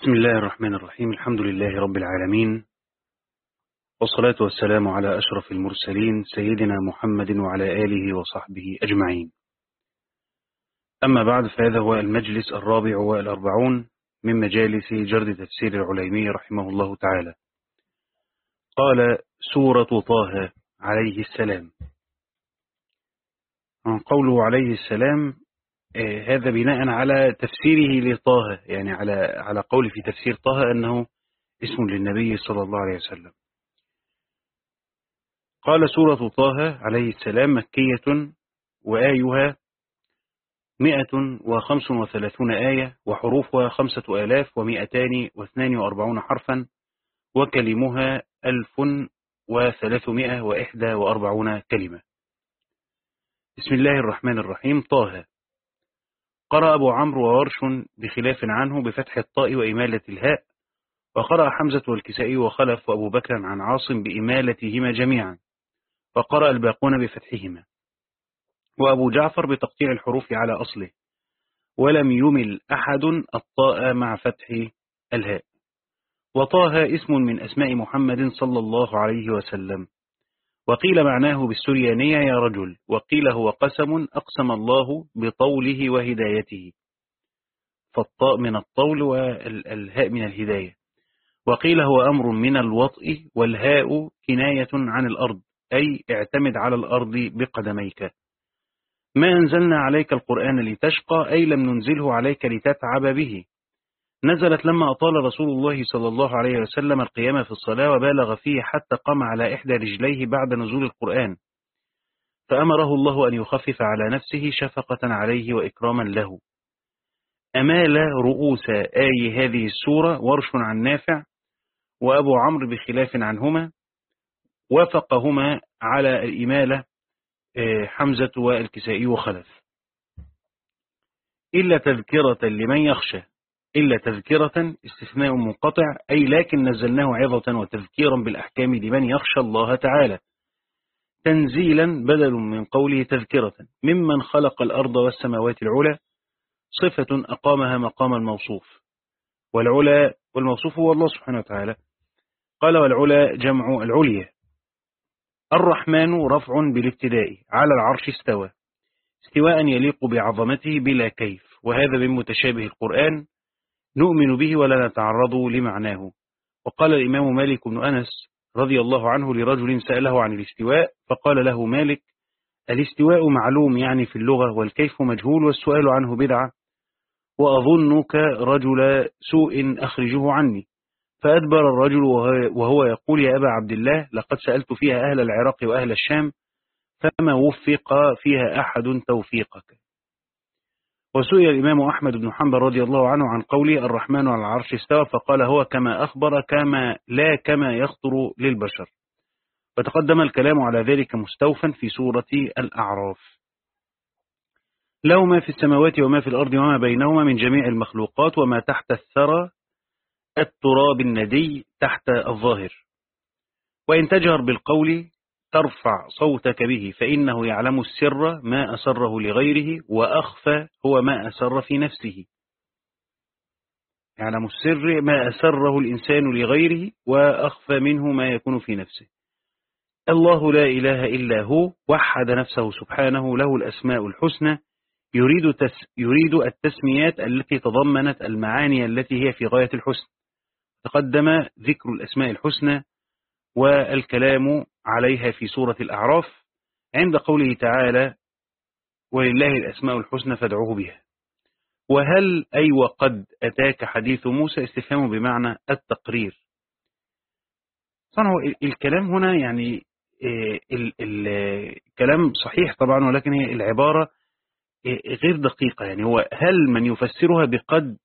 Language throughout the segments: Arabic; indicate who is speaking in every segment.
Speaker 1: بسم الله الرحمن الرحيم. الحمد لله رب العالمين. والصلاة والسلام على أشرف المرسلين سيدنا محمد وعلى آله وصحبه أجمعين. أما بعد فهذا هو المجلس الرابع والأربعون من مجالس جرد تفسير العليمي رحمه الله تعالى. قال سورة طه عليه السلام. قوله عليه السلام هذا بناء على تفسيره لطه يعني على على قول في تفسير طه أنه اسم للنبي صلى الله عليه وسلم. قال سورة طه عليه السلام مكية وآيها مئة وخمس وثلاثون آية وحروفها خمسة آلاف ومئتان واثنان وأربعون حرفا وكلمها ألف وثلاثمائة وإحدى وأربعون كلمة. بسم الله الرحمن الرحيم. طه. قرأ أبو عمرو وورش بخلاف عنه بفتح الطاء وإمالة الهاء وقرأ حمزة والكسائي وخلف وأبو بكر عن عاصم بإمالتهما جميعا وقرأ الباقون بفتحهما. وأبو جعفر بتقطيع الحروف على أصله ولم يمل أحد الطاء مع فتح الهاء. وطه اسم من أسماء محمد صلى الله عليه وسلم. وقيل معناه بالسريانية يا رجل وقيل هو قسم أقسم الله بطوله وهدايته. فالطاء من الطول والهاء من الهداية. وقيل هو أمر من الوطء والهاء كناية عن الأرض أي اعتمد على الأرض بقدميك. ما أنزلنا عليك القرآن لتشقى أي لم ننزله عليك لتتعب به. نزلت لما أطال رسول الله صلى الله عليه وسلم القيام في الصلاة وبالغ فيه حتى قام على إحدى رجليه بعد نزول القرآن. فأمره الله أن يخفف على نفسه شفقة عليه وإكراما له. أمال رؤوس آي هذه السورة ورش عن نافع وأبو عمرو بخلاف عنهما وافقهما على الإمالة حمزة والكسائي وخلف. إلا تذكرة لمن يخشى. إلا تذكرة استثناء منقطع أي لكن نزلناه عظة وتذكيرا بالأحكام لمن يخشى الله تعالى. تنزيلا بدل من قوله تذكرة. ممن خلق الأرض والسماوات العلى صفة أقامها مقام الموصوف. والعلا والموصوف هو الله سبحانه وتعالى. قال والعلا جمع العليا. الرحمن رفع بالابتداء على العرش استوى. استواء يليق بعظمته بلا كيف. وهذا من متشابه القرآن نؤمن به ولا نتعرض لمعناه. وقال الإمام مالك بن أنس رضي الله عنه لرجل سأله عن الاستواء فقال له مالك الاستواء معلوم يعني في اللغة والكيف مجهول والسؤال عنه بدعة. وأظنك رجل سوء أخرجه عني. فأدبر الرجل وهو يقول يا أبا عبد الله لقد سألت فيها أهل العراق وأهل الشام فما وفق فيها أحد توفيقك؟ وسئل الإمام أحمد بن حنبل رضي الله عنه عن قوله الرحمن على العرش استوى فقال هو كما أخبر كما لا كما يخطر للبشر. وتقدم الكلام على ذلك مستوفا في سورة الأعراف. له ما في السماوات وما في الأرض وما بينهما من جميع المخلوقات وما تحت الثرى التراب الندي تحت الظاهر. وإن تجهر بالقول ترفع صوتك به فإنه يعلم السر ما أسره لغيره وأخفى هو ما أسر في نفسه. يعلم السر ما أسره الإنسان لغيره وأخفى منه ما يكون في نفسه. الله لا إله إلا هو وحد نفسه سبحانه له الأسماء الحسنى يريد, تس يريد التسميات التي تضمنت المعاني التي هي في غاية الحسن. تقدم ذكر الأسماء الحسنى والكلام عليها في سورة الأعراف عند قوله تعالى ولله الأسماء الحسنى فادعوه بها. وهل أي وقد أتاك حديث موسى استفهام بمعنى التقرير؟ طبعا الكلام هنا يعني الكلام صحيح طبعا ولكن هي العبارة غير دقيقة. يعني هو هل من يفسرها بقد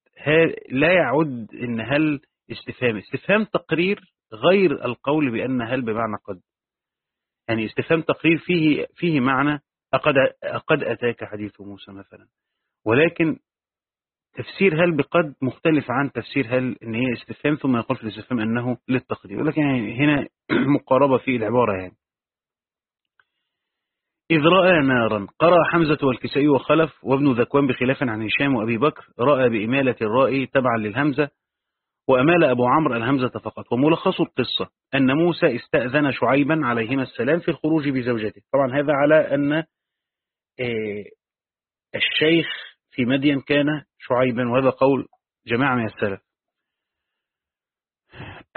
Speaker 1: لا يعد إن هل استفهام. استفهام تقرير غير القول بأن هل بمعنى قد. يعني استفهام تقرير فيه فيه معنى أقد, أقد أتاك حديث موسى مثلا. ولكن تفسير هل بقد مختلف عن تفسير هل إن هي استفهام ثم يقول في الاستفهام أنه للتقدير. ولكن يعني هنا مقاربة في العبارة يعني. إذ رأى نارا قرأ حمزة والكسائي وخلف وابن ذكوان بخلاف عن هشام وأبي بكر رأى بإمالة الراء تبعا للهمزة وأمال أبو عمرو الهمزة فقط. وملخص القصة أن موسى استأذن شعيبا عليهما السلام في الخروج بزوجته. طبعا هذا على أن آه، الشيخ في مدين كان شعيبا وهذا قول جماعة من السلف.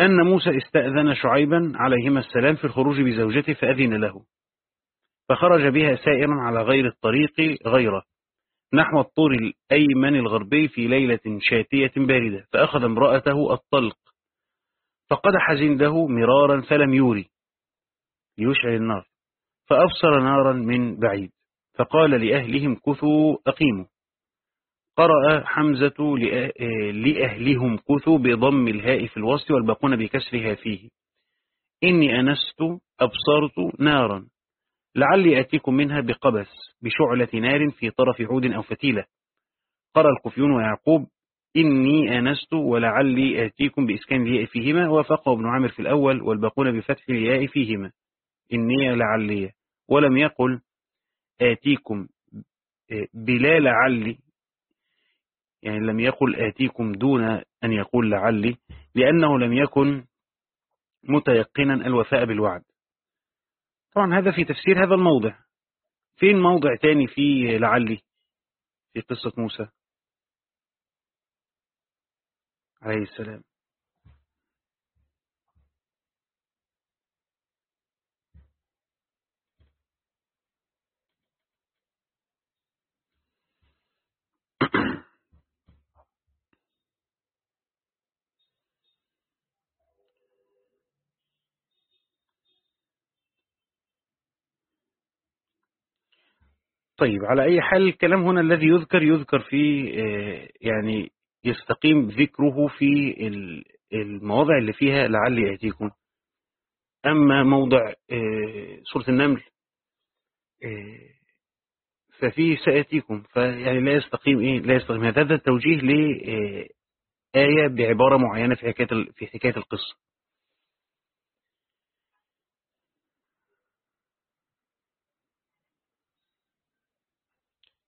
Speaker 1: أن موسى استأذن شعيبا عليهما السلام في الخروج بزوجته فأذن له. فخرج بها سائرا على غير الطريق غيره. نحو الطور الأيمن الغربي في ليلة شاتية باردة فأخذ امرأته الطلق فقدح زنده مرارا فلم يوري. ليشعل النار. فأبصر نارا من بعيد فقال لأهلهم كثوا أقيموا. قرأ حمزة لأهلهم كثوا بضم الهاء في الوسط والباقون بكسرها فيه. إني أنست أبصرت نارا. لعلي أتيكم منها بقبس بشعلة نار في طرف عود أو فتيلة. قرأ الكفيون ويعقوب إني أنست ولعلي آتيكم بإسكان الياء فيهما وافقه ابن عامر في الأول والباقون بفتح الياء فيهما. إني لعلي. ولم يقل آتيكم بلا لعلي يعني لم يقل آتيكم دون أن يقول لعلي لأنه لم يكن متيقنا الوفاء بالوعد. طبعا هذا في تفسير هذا الموضع. فين موضع تاني في لعلي في قصة موسى؟ عليه السلام. طيب على أي حال الكلام هنا الذي يذكر يذكر في آه، يعني يستقيم ذكره في المواضع اللي فيها لعل يأتيكم. أما موضع آه، سورة النمل آه، ففيه سيأتيكم. فيعني لا يستقيم إيه؟ لا يستقيم. هذا التوجيه لآية بعبارة معينة في حكاية في حكاية القصة.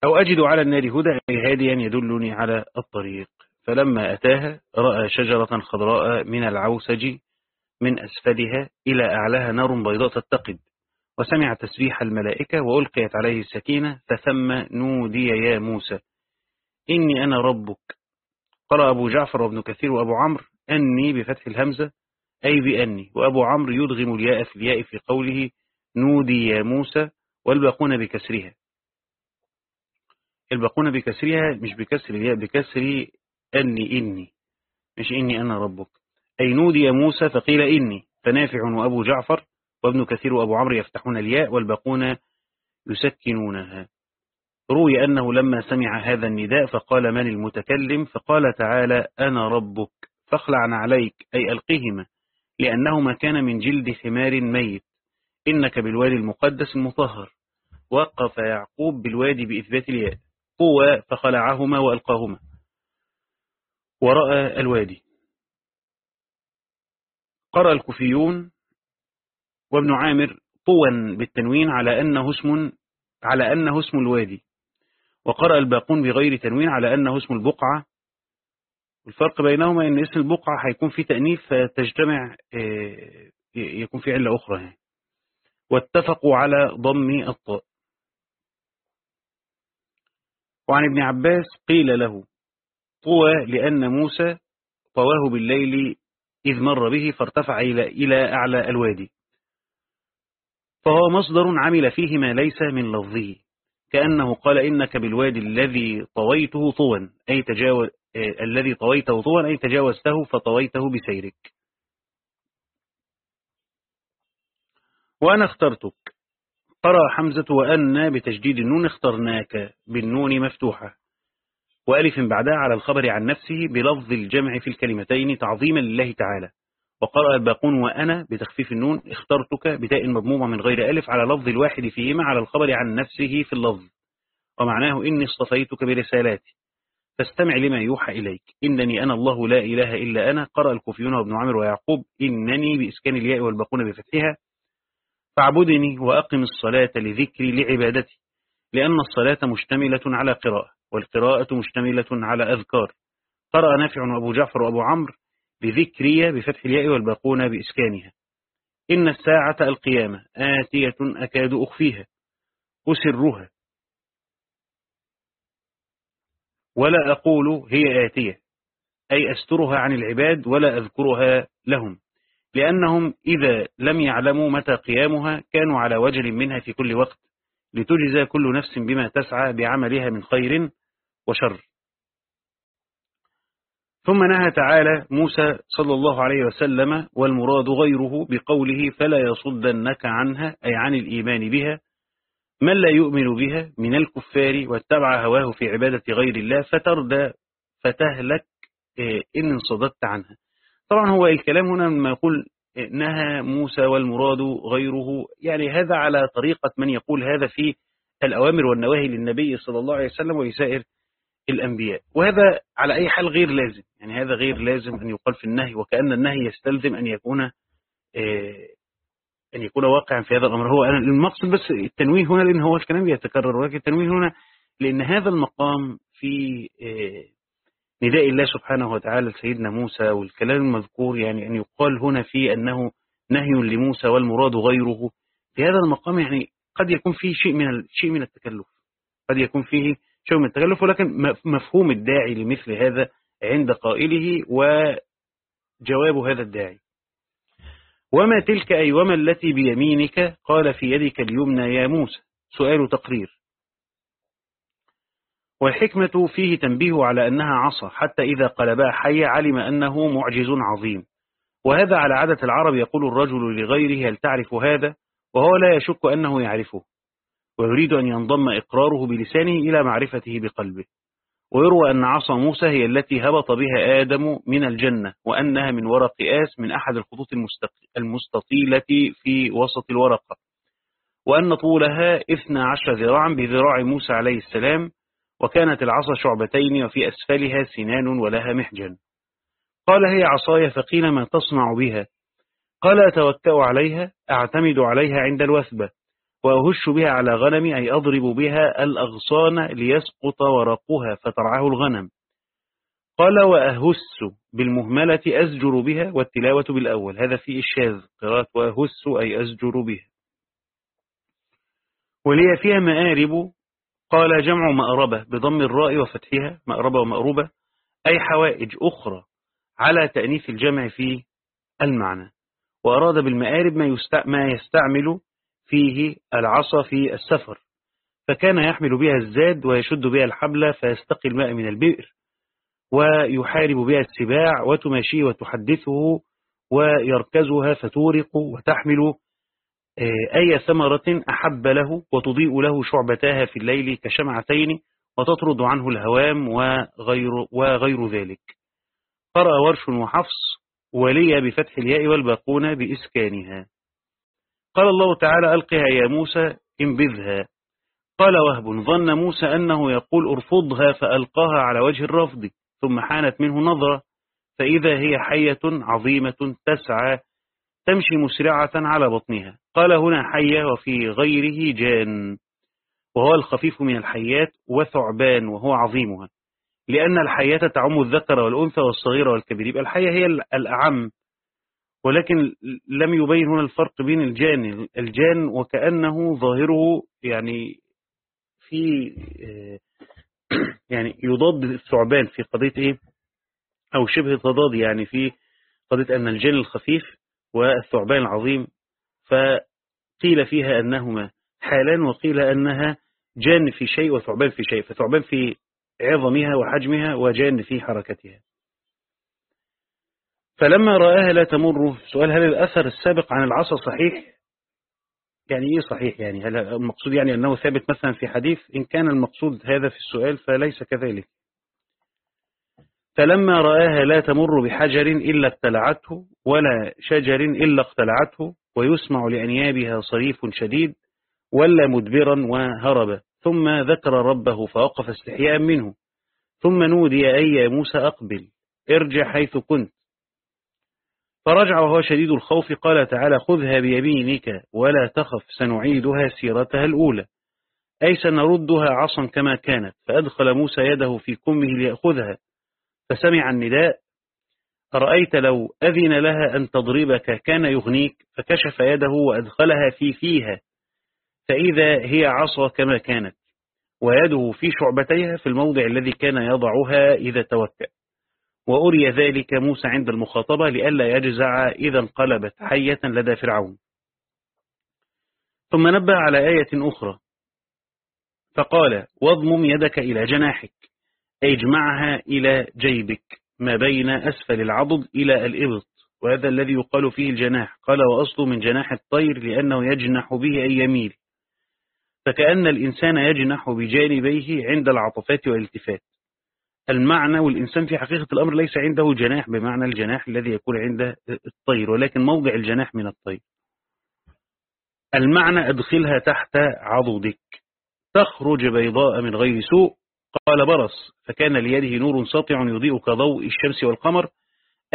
Speaker 1: أو أجد على النار هدى أي هاديا يدلني على الطريق. فلما أتاها رأى شجرة خضراء من العوسج من أسفلها إلى أعلاها نار بيضاء تتقد. وسمع تسبيح الملائكة وألقيت عليه السكينة فثم نودي يا موسى إني أنا ربك. قرأ أبو جعفر وابن كثير وأبو عمرو أني بفتح الهمزة أي بأني. وأبو عمرو يدغم الياء في الياء في قوله نودي يا موسى والباقون بكسرها. الباقون بكسرها مش بكسر الياء بكسر أني إني. مش إني أنا ربك. أي نودي موسى فقيل إني. فنافع وأبو جعفر وابن كثير وأبو عمرو يفتحون الياء والباقون يسكنونها. روي أنه لما سمع هذا النداء فقال من المتكلم؟ فقال تعالى أنا ربك. فاخلع عليك أي ألقهما لأنهما كان من جلد حمار ميت. إنك بالوادي المقدس المطهر وقف يعقوب بالوادي بإثبات الياء. قوى فخلعهما وألقاهما. ورأى الوادي. قرأ الكوفيون وابن عامر طوا بالتنوين على أنه اسم على أنه اسم الوادي. وقرأ الباقون بغير تنوين على أنه اسم البقعة. الفرق بينهما أن اسم البقعة هيكون في تأنيف فتجتمع آه، يكون في علة أخرى يعني. واتفقوا على ضم الطاء. وعن ابن عباس قيل له طوى لأن موسى طواه بالليل إذ مر به فارتفع إلى أعلى الوادي. فهو مصدر عمل فيه ما ليس من لفظه كأنه قال إنك بالوادي الذي طويته طوا أي تجاوز آه الذي طويته طوا أي تجاوزته فطويته بسيرك. وأنا اخترتك. قرأ حمزة وأن بتجديد النون اخترناك بالنون مفتوحة. وألف بعدها على الخبر عن نفسه بلفظ الجمع في الكلمتين تعظيما لله تعالى. وقرأ الباقون وأنا بتخفيف النون اخترتك بتاء مضمومة من غير ألف على لفظ الواحد فيهما على الخبر عن نفسه في اللفظ. ومعناه إني اصطفيتك برسالاتي. فاستمع لما يوحى إليك. إنني أنا الله لا إله إلا أنا. قرأ الكوفيون وابن عمر ويعقوب. إنني بإسكان الياء والباقون بفتحها. فاعبدني وأقم الصلاة لذكري لعبادتي لأن الصلاة مشتملة على قراءة والقراءة مشتملة على أذكار. قرأ نافع وأبو جعفر وأبو عمرو بذكرية بفتح الياء والباقون بإسكانها. إن الساعة القيامة آتية أكاد أخفيها. أسرها. ولا أقول هي آتية أي أسترها عن العباد ولا أذكرها لهم. لأنهم إذا لم يعلموا متى قيامها كانوا على وجل منها في كل وقت لتجزى كل نفس بما تسعى بعملها من خير وشر. ثم نهى تعالى موسى صلى الله عليه وسلم والمراد غيره بقوله فلا يصدنك عنها أي عن الإيمان بها من لا يؤمن بها من الكفار واتبع هواه في عبادة غير الله فتردى فتهلك آه، إن انصددت عنها. طبعا هو الكلام هنا لما يقول آه، نهى موسى والمراد غيره. يعني هذا على طريقة من يقول هذا في الأوامر والنواهي للنبي صلى الله عليه وسلم ولسائر الأنبياء. وهذا على أي حال غير لازم. يعني هذا غير لازم أن يقال في النهي وكأن النهي يستلزم أن يكون آه، أن يكون واقعا في هذا الأمر. هو المقصد بس التنويه هنا لأن هو الكلام بيتكرر ولكن التنويه هنا لأن هذا المقام في نداء الله سبحانه وتعالى لسيدنا موسى والكلام المذكور يعني أن يقال هنا في أنه نهي لموسى والمراد غيره. في هذا المقام يعني قد يكون فيه شيء من شيء من التكلف. قد يكون فيه شيء من التكلف ولكن مفهوم الداعي لمثل هذا عند قائله وجواب هذا الداعي. وما تلك أي وما التي بيمينك؟ قال في يدك اليمنى يا موسى. سؤال تقرير. والحكمة فيه تنبيه على أنها عصا حتى إذا قلبها حية علم أنه معجز عظيم. وهذا على عادة العرب يقول الرجل لغيره هل تعرف هذا؟ وهو لا يشك أنه يعرفه. ويريد أن ينضم إقراره بلسانه إلى معرفته بقلبه. ويروى أن عصا موسى هي التي هبط بها آدم من الجنة وأنها من ورق آس من أحد الخطوط المستطيلة في وسط الورقة. وأن طولها 12 ذراعا بذراع موسى عليه السلام وكانت العصا شعبتين وفي أسفلها سنان ولها محجن. قال هي عصاي فقيل ما تصنع بها. قال أتوكأ عليها أعتمد عليها عند الوثبة وأهش بها على غنمي أي أضرب بها الأغصان ليسقط ورقها فترعه الغنم. قال وأهس بالمهملة أزجر بها والتلاوة بالأول. هذا في الشاذ قراءة وأهس أي أزجر بها. ولي فيها مآرب قال جمع مأربة بضم الراء وفتحها مأربة ومأروبة أي حوائج أخرى على تأنيث الجمع في المعنى. وأراد بالمآرب ما يستعمل فيه العصا في السفر. فكان يحمل بها الزاد ويشد بها الحبل فيستقي الماء من البئر. ويحارب بها السباع وتماشيه وتحدثه ويركزها فتورق وتحمل أي ثمرة أحب له وتضيء له شعبتاها في الليل كشمعتين وتطرد عنه الهوام وغير, وغير ذلك. قرأ ورش وحفص ولي بفتح الياء والباقون بإسكانها. قال الله تعالى ألقها يا موسى انبذها قال وهب ظن موسى أنه يقول ارفضها فألقاها على وجه الرفض ثم حانت منه نظرة فإذا هي حية عظيمة تسعى تمشي مسرعة على بطنها. قال هنا حية وفي غيره جان. وهو الخفيف من الحيات وثعبان وهو عظيمها. لأن الحياة تعم الذكر والأنثى والصغير والكبير. يبقى الحية هي الأعم. ولكن لم يبين هنا الفرق بين الجان. الجان وكأنه ظاهره يعني في آه، يعني يضاد الثعبان في قضية إيه؟ أو شبه تضاد يعني في قضية أن الجان الخفيف والثعبان العظيم فقيل فيها أنهما حالان وقيل أنها جان في شيء وثعبان في شيء فثعبان في عظمها وحجمها وجان في حركتها. فلما رآها لا تمر. سؤال هل الأثر السابق عن العصا صحيح؟ يعني إيه صحيح يعني؟ هل المقصود يعني أنه ثابت مثلا في حديث؟ إن كان المقصود هذا في السؤال فليس كذلك. فلما رآها لا تمر بحجر إلا ابتلعته ولا شجر إلا اقتلعته ويسمع لأنيابها صريف شديد ولا مدبرا وهرب. ثم ذكر ربه فوقف استحياء منه. ثم نودي أي يا موسى أقبل ارجع حيث كنت. فرجع وهو شديد الخوف قال تعالى خذها بيمينك ولا تخف سنعيدها سيرتها الأولى. أي سنردها عصا كما كانت. فأدخل موسى يده في كمه ليأخذها. فسمع النداء أرأيت لو أذن لها أن تضربك كان يغنيك فكشف يده وأدخلها في فيها فإذا هي عصا كما كانت ويده في شعبتيها في الموضع الذي كان يضعها إذا توكأ وأري ذلك موسى عند المخاطبة لئلا يجزع إذا انقلبت حية لدى فرعون. ثم نبه على آية أخرى فقال واضمم يدك إلى جناحك. اجمعها إلى جيبك ما بين أسفل العضد إلى الإبط. وهذا الذي يقال فيه الجناح. قال وأصله من جناح الطير لأنه يجنح به أي يميل. فكأن الإنسان يجنح بجانبيه عند العطفات والالتفات. المعنى والإنسان في حقيقة الأمر ليس عنده جناح بمعنى الجناح الذي يكون عند الطير ولكن موضع الجناح من الطير. المعنى أدخلها تحت عضدك. تخرج بيضاء من غير سوء. قال برص فكان ليده نور ساطع يضيء كضوء الشمس والقمر.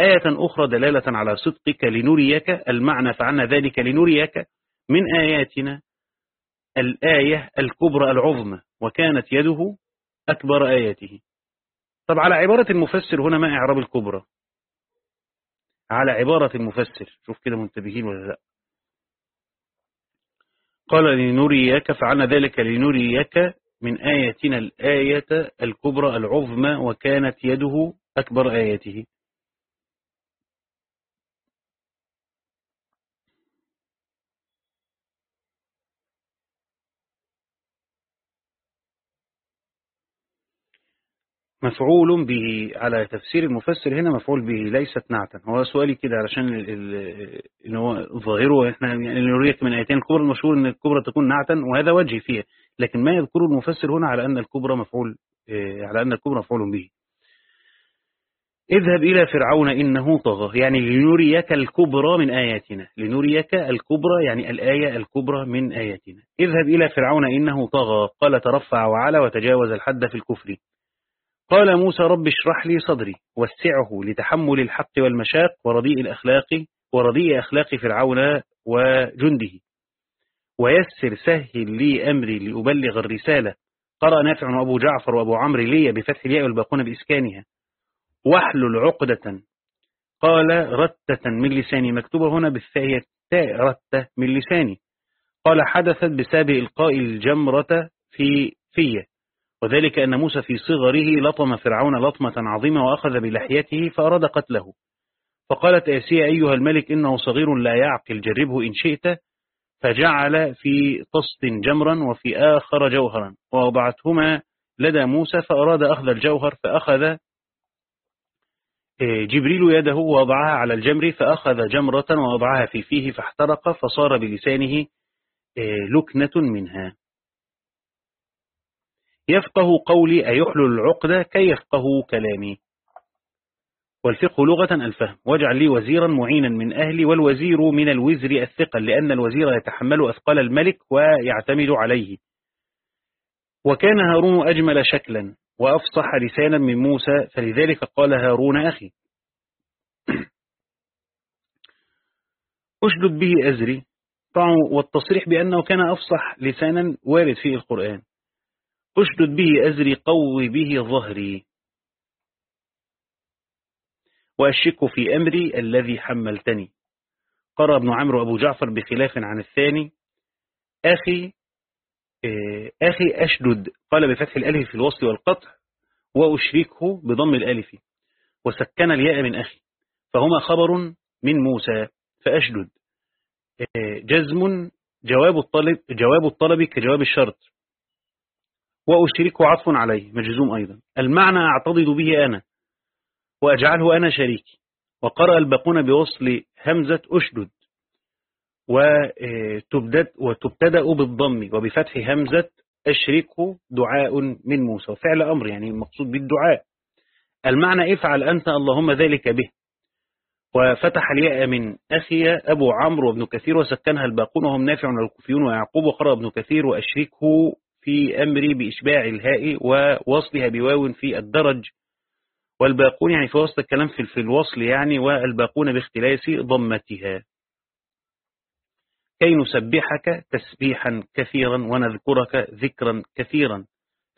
Speaker 1: آية أخرى دلالة على صدقك لنريك المعنى فعلنا ذلك لنريك من آياتنا الآية الكبرى العظمى وكانت يده أكبر آياته. طب على عبارة المفسر هنا ما إعراب الكبرى؟ على عبارة المفسر. شوف كده منتبهين ولا لأ. قال لنريك فعلنا ذلك لنريك من آياتنا الآية الكبرى العظمى وكانت يده أكبر آياته. مفعول به على تفسير المفسر هنا مفعول به ليست نعتا. هو سؤالي كده علشان إن هو ظاهره إحنا يعني نريك من آيتين الكبرى المشهور إن الكبرى تكون نعتا وهذا وجه فيها. لكن ما يذكره المفسر هنا على أن الكبرى مفعول على أن الكبرى مفعول به. اذهب إلى فرعون إنه طغى يعني لنريك الكبرى من آياتنا. لنريك الكبرى يعني الآية الكبرى من آياتنا. اذهب إلى فرعون إنه طغى. قال ترفع وعلى وتجاوز الحد في الكفر. قال موسى رب اشرح لي صدري. وسعه لتحمل الحق والمشاق ورديء الأخلاق ورديء أخلاق فرعون وجنده. ويسر سهل لي أمري لأبلغ الرسالة. قرأ نافع وأبو جعفر وأبو عمرو لي بفتح الياء والباقون بإسكانها. واحلل عقدة. قال رتة من لساني. مكتوبة هنا بالثاء تاء رتة من لساني. قال حدثت بسبب إلقاء الجمرة في فيه وذلك أن موسى في صغره لطم فرعون لطمة عظيمة وأخذ بلحيته فأراد قتله فقالت آسيا أيها الملك إنه صغير لا يعقل جربه إن شئت. فجعل في طست جمرا وفي آخر جوهرا ووضعتهما لدى موسى فأراد أخذ الجوهر فأخذ آه، جبريل يده ووضعها على الجمر فأخذ جمرة ووضعها في فيه فاحترق فصار بلسانه آه، لكنة منها. يفقه قولي أيحلل العقدة كي يفقه كلامي. والفقه لغة الفهم. واجعل لي وزيرا معينا من أهلي والوزير من الوزر الثقل لأن الوزير يتحمل أثقال الملك ويعتمد عليه. وكان هارون أجمل شكلا وأفصح لسانا من موسى فلذلك قال هارون أخي أشدد به أزري. والتصريح بأنه كان أفصح لسانا وارد في القرآن. أشدد به أزري قوي به ظهري. وأشك في أمري الذي حملتني. قرأ ابن عمرو أبو جعفر بخلاف عن الثاني. أخي آه، أخي أشدد قال بفتح الألف في الوصل والقطع وأشركه بضم الألف. وسكن الياء من أخي. فهما خبر من موسى فأشدد. آه، جزم جواب الطلب, جواب الطلب كجواب الشرط. وأشركه عطف عليه مجزوم أيضا. المعنى أعتضد به أنا. وأجعله أنا شريكي. وقرأ الباقون بوصل همزة أشدد. وتبتدأ بالضم. وبفتح همزة أشركه دعاء من موسى. وفعل أمر يعني المقصود بالدعاء المعنى افعل أنت اللهم ذلك به. وفتح الياء من أخي أبو عمرو وابن كثير وسكنها الباقون وهم نافع والكوفيون ويعقوب وقرأ ابن كثير وأشركه في أمري بإشباع الهاء ووصلها بواو في الدرج. والباقون يعني في وسط الكلام في, الوصل يعني والباقون باختلاس ضمتها. كي نسبحك تسبيحا كثيرا ونذكرك ذكرا كثيرا.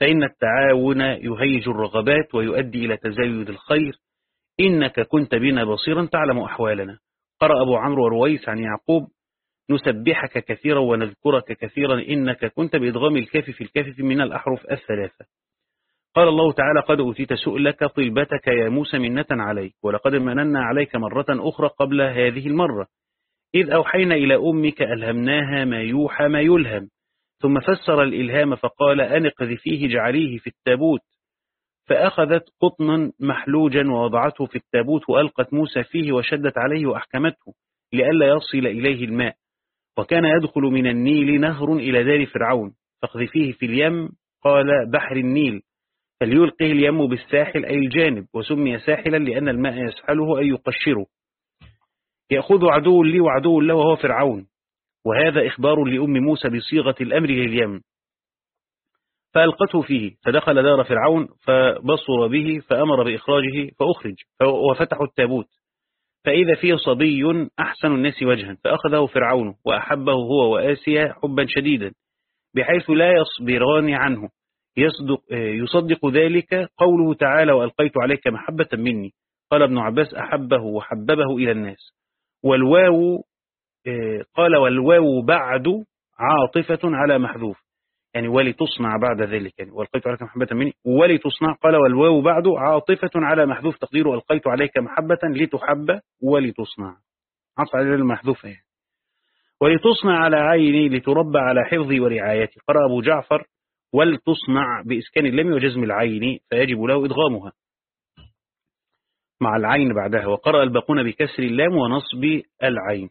Speaker 1: فإن التعاون يهيج الرغبات ويؤدي إلى تزايد الخير. إنك كنت بنا بصيرا تعلم أحوالنا. قرأ أبو عمرو ورويس عن يعقوب. نسبحك كثيرا ونذكرك كثيرا. إنك كنت بإدغام الكاف في الكاف من الأحرف الثلاثة. قال الله تعالى قد أوتيت سؤلك طلبتك يا موسى منة عليك ولقد مننا عليك مرة أخرى قبل هذه المرة. إذ أوحينا إلى أمك ألهمناها ما يوحى ما يلهم. ثم فسر الإلهام فقال أنقذ فيه جعليه في التابوت. فأخذت قطنا محلوجا ووضعته في التابوت وألقت موسى فيه وشدت عليه وأحكمته لئلا يصل إليه الماء. وكان يدخل من النيل نهر إلى دار فرعون. فاقذفيه في اليم قال بحر النيل. فليلقه اليم بالساحل أي الجانب وسمي ساحلا لأن الماء يسحله أي يقشره. يأخذ عدو لي وعدو له وهو فرعون وهذا إخبار لأم موسى بصيغة الأمر لليم فألقته فيه فدخل دار فرعون فبصر به فأمر بإخراجه فأخرج وفتحوا التابوت. فإذا فيه صبي أحسن الناس وجها فأخذه فرعون وأحبه هو وآسيا حبا شديدا بحيث لا يصبران عنه. يصدق, يصدق ذلك قوله تعالى وألقيت عليك محبة مني. قال ابن عباس أحبه وحببه إلى الناس. والواو قال والواو بعد عاطفة على محذوف. يعني ولتصنع بعد ذلك. يعني وألقيت عليك محبة مني. ولتصنع. قال والواو بعد عاطفة على محذوف. تقديره ألقيت عليك محبة لتحب ولتصنع. عطف على المحذوفة يعني. ولتصنع على عيني لتربى على حفظي ورعايتي. قرأ أبو جعفر ولتصنع بإسكان اللم وجزم العين فيجب له إدغامها. مع العين بعدها وقرأ الباقون بكسر اللام ونصب العين.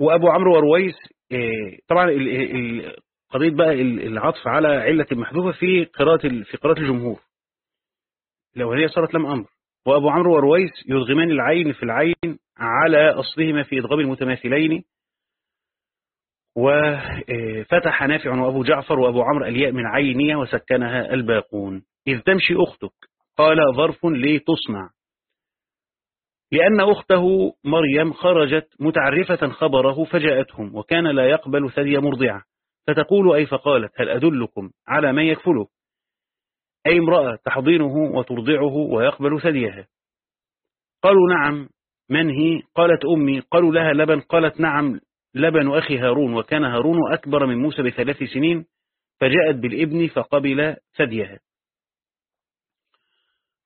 Speaker 1: وأبو عمرو ورويس آه، طبعا قضية بقى العطف على علة المحذوفة في قراءة في قراءة الجمهور. لو هي صارت لم أمر. وأبو عمرو ورويس يدغمان العين في العين على أصلهما في إدغام المتماثلين وفتح نافع وأبو جعفر وأبو عمرو الياء من عينية وسكنها الباقون. إذ تمشي أختك. قال ظرف لتصنع لأن أخته مريم خرجت متعرفة خبره فجاءتهم وكان لا يقبل ثدي مرضعة. فتقول أي فقالت هل أدلكم على من يكفله؟ أي امرأة تحضينه وترضعه ويقبل ثديها؟ قالوا نعم. من هي؟ قالت أمي. قالوا لها لبن. قالت نعم. لبن أخي هارون وكان هارون أكبر من موسى بثلاث سنين فجاءت بالابن فقبل ثديها.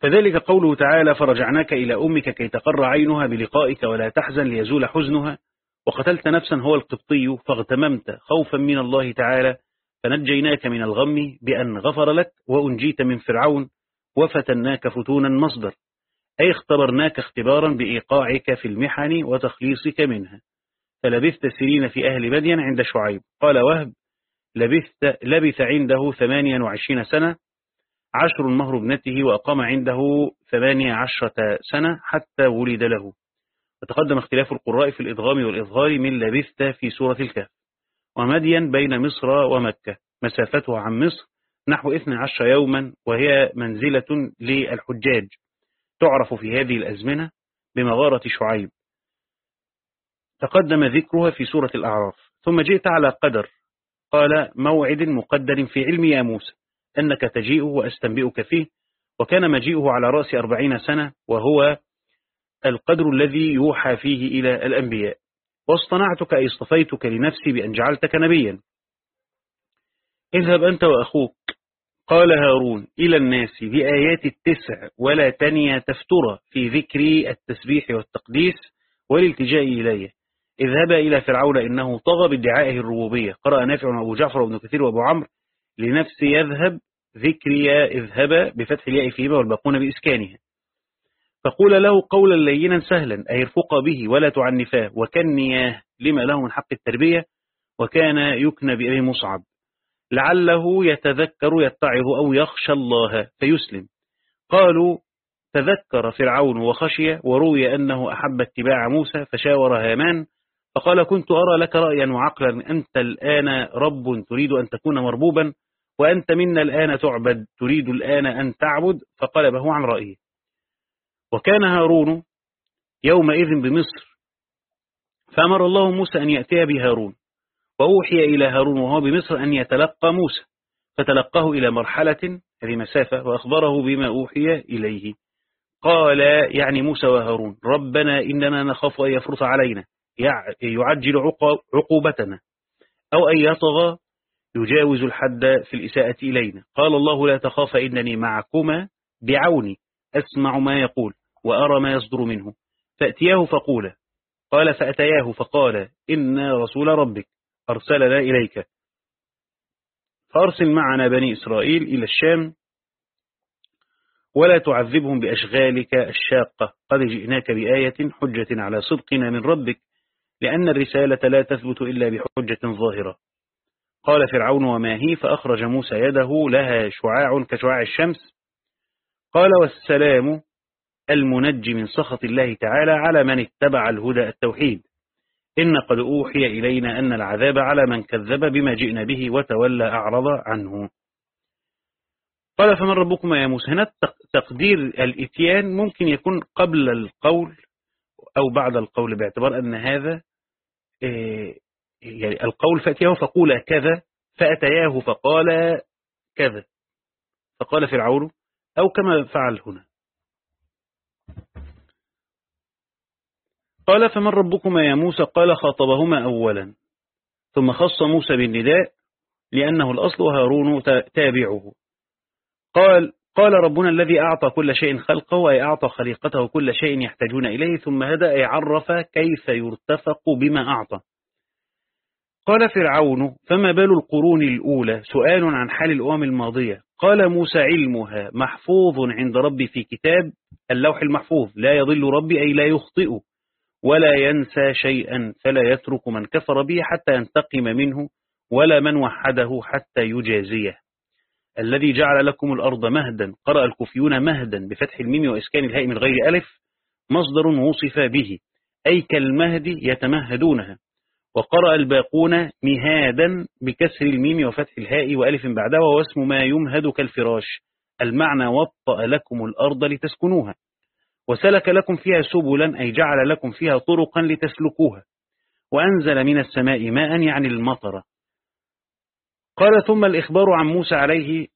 Speaker 1: فذلك قوله تعالى فرجعناك إلى أمك كي تقر عينها بلقائك ولا تحزن ليزول حزنها وقتلت نفسا هو القبطي فاغتممت خوفا من الله تعالى فنجيناك من الغم بأن غفر لك وأنجيت من فرعون وفتناك فتونا مصدر أي اختبرناك اختبارا بإيقاعك في المحن وتخليصك منها. فلبثت سنين في أهل مدين عند شعيب. قال وهب لبثت لبث عنده ثمانيا وعشرين سنة عشر مهر ابنته وأقام عنده ثمانية عشرة سنة حتى ولد له. وتقدم اختلاف القراء في الإضغام والإظهار من لبثت في سورة الكهف. ومدين بين مصر ومكة. مسافتها عن مصر نحو 12 يوما وهي منزلة للحجاج. تعرف في هذه الأزمنة بمغارة شعيب. تقدم ذكرها في سورة الأعراف. ثم جئت على قدر. قال موعد مقدر في علم يا موسى. أنك تجيء وأستنبئك فيه. وكان مجيئه على رأس أربعين سنة وهو القدر الذي يوحى فيه إلى الأنبياء. واصطنعتك أي اصطفيتك لنفسي بأن جعلتك نبيا. اذهب أنت وأخوك. قال هارون إلى الناس بآيات التسع ولا تنيا تفتر في ذكر التسبيح والتقديس والالتجاء إليه اذهب إلى فرعون إنه طغى بادعائه الربوبية. قرأ نافع وأبو جعفر وابن كثير وأبو عمرو لنفسي يذهب ذكري اذهب بفتح الياء فيما والباقون بإسكانها فقول له قولا لينا سهلا أي ارفق به ولا تعنفاه وكنياه لما له من حق التربية وكان يكنى بأبي مصعب. لعله يتذكر يتعظ أو يخشى الله فيسلم. قالوا تذكر فرعون وخشي وروي أنه أحب اتباع موسى فشاور هامان فقال كنت أرى لك رأيا وعقلا. أنت الآن رب تريد أن تكون مربوبا وأنت منا الآن تعبد تريد الآن أن تعبد. فقلبه عن رأيه وكان هارون يومئذ بمصر فأمر الله موسى أن يأتي بهارون وأوحي إلى هارون وهو بمصر أن يتلقى موسى. فتلقاه إلى مرحلة هذه مسافة وأخبره بما أوحي إليه. قال يعني موسى وهارون ربنا إننا نخاف أن يفرط علينا. يعجل عقوبتنا. أو أن يطغى يجاوز الحد في الإساءة إلينا. قال الله لا تخاف إنني معكما بعوني. أسمع ما يقول وأرى ما يصدر منه. فأتياه فقوله. قال فأتياه فقال إن رسول ربك. أرسلنا إليك. فأرسل معنا بني إسرائيل إلى الشام. ولا تعذبهم بأشغالك الشاقة. قد جئناك بآية حجة على صدقنا من ربك. لأن الرسالة لا تثبت إلا بحجة ظاهرة. قال فرعون وما هي؟ فأخرج موسى يده لها شعاع كشعاع الشمس. قال والسلام المنجي من سخط الله تعالى على من اتبع الهدى التوحيد. إن قد أوحي إلينا أن العذاب على من كذب بما جئنا به وتولى أعرض عنه. قال فمن ربكما يا موسى؟ هنا تقدير الإتيان ممكن يكون قبل القول أو بعد القول باعتبار أن هذا يعني القول فأتياه فقول كذا فأتياه فقال كذا. فقال فرعون أو كما فعل هنا. قال فمن ربكما يا موسى؟ قال خاطبهما أولا. ثم خص موسى بالنداء لأنه الأصل هارون تابعه. قال قال ربنا الذي أعطى كل شيء خلقه أي أعطى خليقته كل شيء يحتاجون إليه ثم هدأ أي عرف كيف يرتفق بما أعطى. قال فرعون فما بال القرون الأولى؟ سؤال عن حال الأمم الماضية. قال موسى علمها محفوظ عند ربي في كتاب اللوح المحفوظ. لا يضل ربي أي لا يخطئ ولا ينسى شيئا فلا يترك من كفر به حتى ينتقم منه ولا من وحده حتى يجازيه. الذي جعل لكم الأرض مهدا قرأ الكوفيون مهدا بفتح الميم وإسكان الهاء من غير ألف مصدر وصف به أي كالمهد يتمهدونها. وقرأ الباقون مهادا بكسر الميم وفتح الهاء وألف بعدها واسم ما يمهد كالفراش. المعنى وطأ لكم الأرض لتسكنوها. وسلك لكم فيها سبلا أي جعل لكم فيها طرقا لتسلكوها. وأنزل من السماء ماء يعني المطر. قال ثم الإخبار عن موسى عليه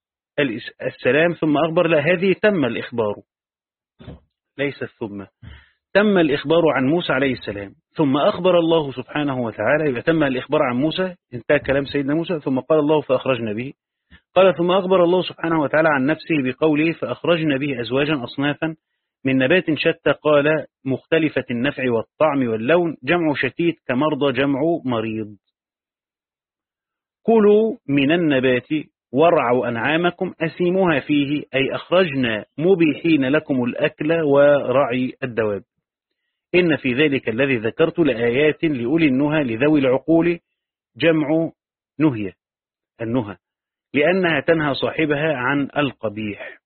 Speaker 1: السلام ثم أخبر لا هذه تم الإخبار. ليس ثم تم الإخبار عن موسى عليه السلام. ثم أخبر الله سبحانه وتعالى يبقى تم الإخبار عن موسى انتهى كلام سيدنا موسى ثم قال الله فأخرجنا به. قال ثم أخبر الله سبحانه وتعالى عن نفسه بقوله فأخرجنا به أزواجا أصنافا من نبات شتى قال مختلفة النفع والطعم واللون جمع شتيت كمرضى جمع مريض. كلوا من النبات وارعوا أنعامكم أسيموها فيه أي أخرجنا مبيحين لكم الأكل ورعي الدواب. إن في ذلك الذي ذكرت لآيات لأولي النهى لذوي العقول جمع نهية. النهى لأنها تنهى صاحبها عن القبيح.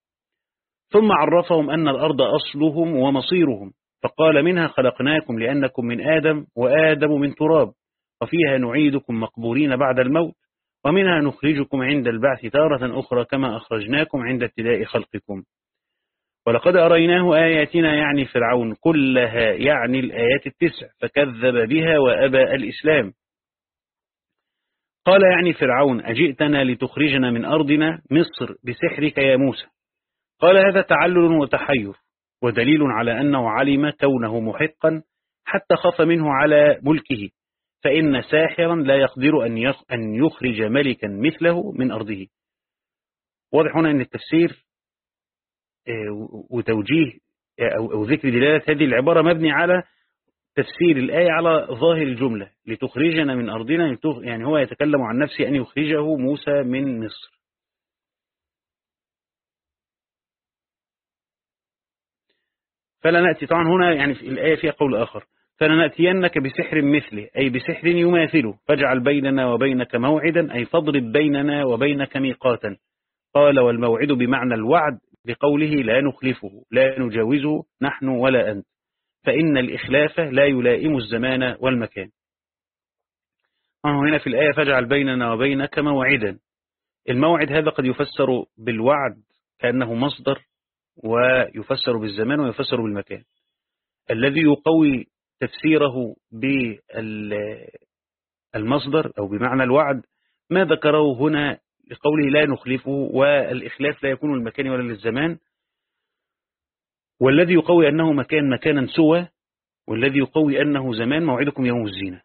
Speaker 1: ثم عرفهم أن الأرض أصلهم ومصيرهم فقال منها خلقناكم لأنكم من آدم وآدم من تراب وفيها نعيدكم مقبورين بعد الموت ومنها نخرجكم عند البعث تارة أخرى كما أخرجناكم عند ابتداء خلقكم. ولقد أريناه آياتنا يعني فرعون كلها يعني الآيات التسع فكذب بها وأبى الإسلام. قال يعني فرعون أجئتنا لتخرجنا من أرضنا مصر بسحرك يا موسى. قال هذا تعلل وتحير ودليل على أنه علم كونه محقا حتى خاف منه على ملكه. فإن ساحرا لا يقدر أن يخرج ملكا مثله من أرضه. واضح هنا أن التفسير آه، وتوجيه آه، أو ذكر دلالة هذه العبارة مبني على تفسير الآية على ظاهر الجملة. لتخرجنا من أرضنا يعني هو يتكلم عن نفسه أن يخرجه موسى من مصر. فلا نأتي طبعا هنا يعني في الآية فيها قول آخر. فلنأتينك بسحر مثله أي بسحر يماثله. فاجعل بيننا وبينك موعدا أي فاضرب بيننا وبينك ميقاتا. قال والموعد بمعنى الوعد بقوله لا نخلفه لا نجاوزه نحن ولا أنت. فإن الإخلاف لا يلائم الزمان والمكان. هنا في الآية فاجعل بيننا وبينك موعدا. الموعد هذا قد يفسر بالوعد كأنه مصدر ويفسر بالزمان ويفسر بالمكان. الذي يقوي تفسيره بالمصدر أو بمعنى الوعد ما ذكره هنا لقوله لا نخلفه والإخلاف لا يكون للمكان ولا للزمان. والذي يقوي أنه مكان مكانا سوى والذي يقوي أنه زمان موعدكم يوم الزينة.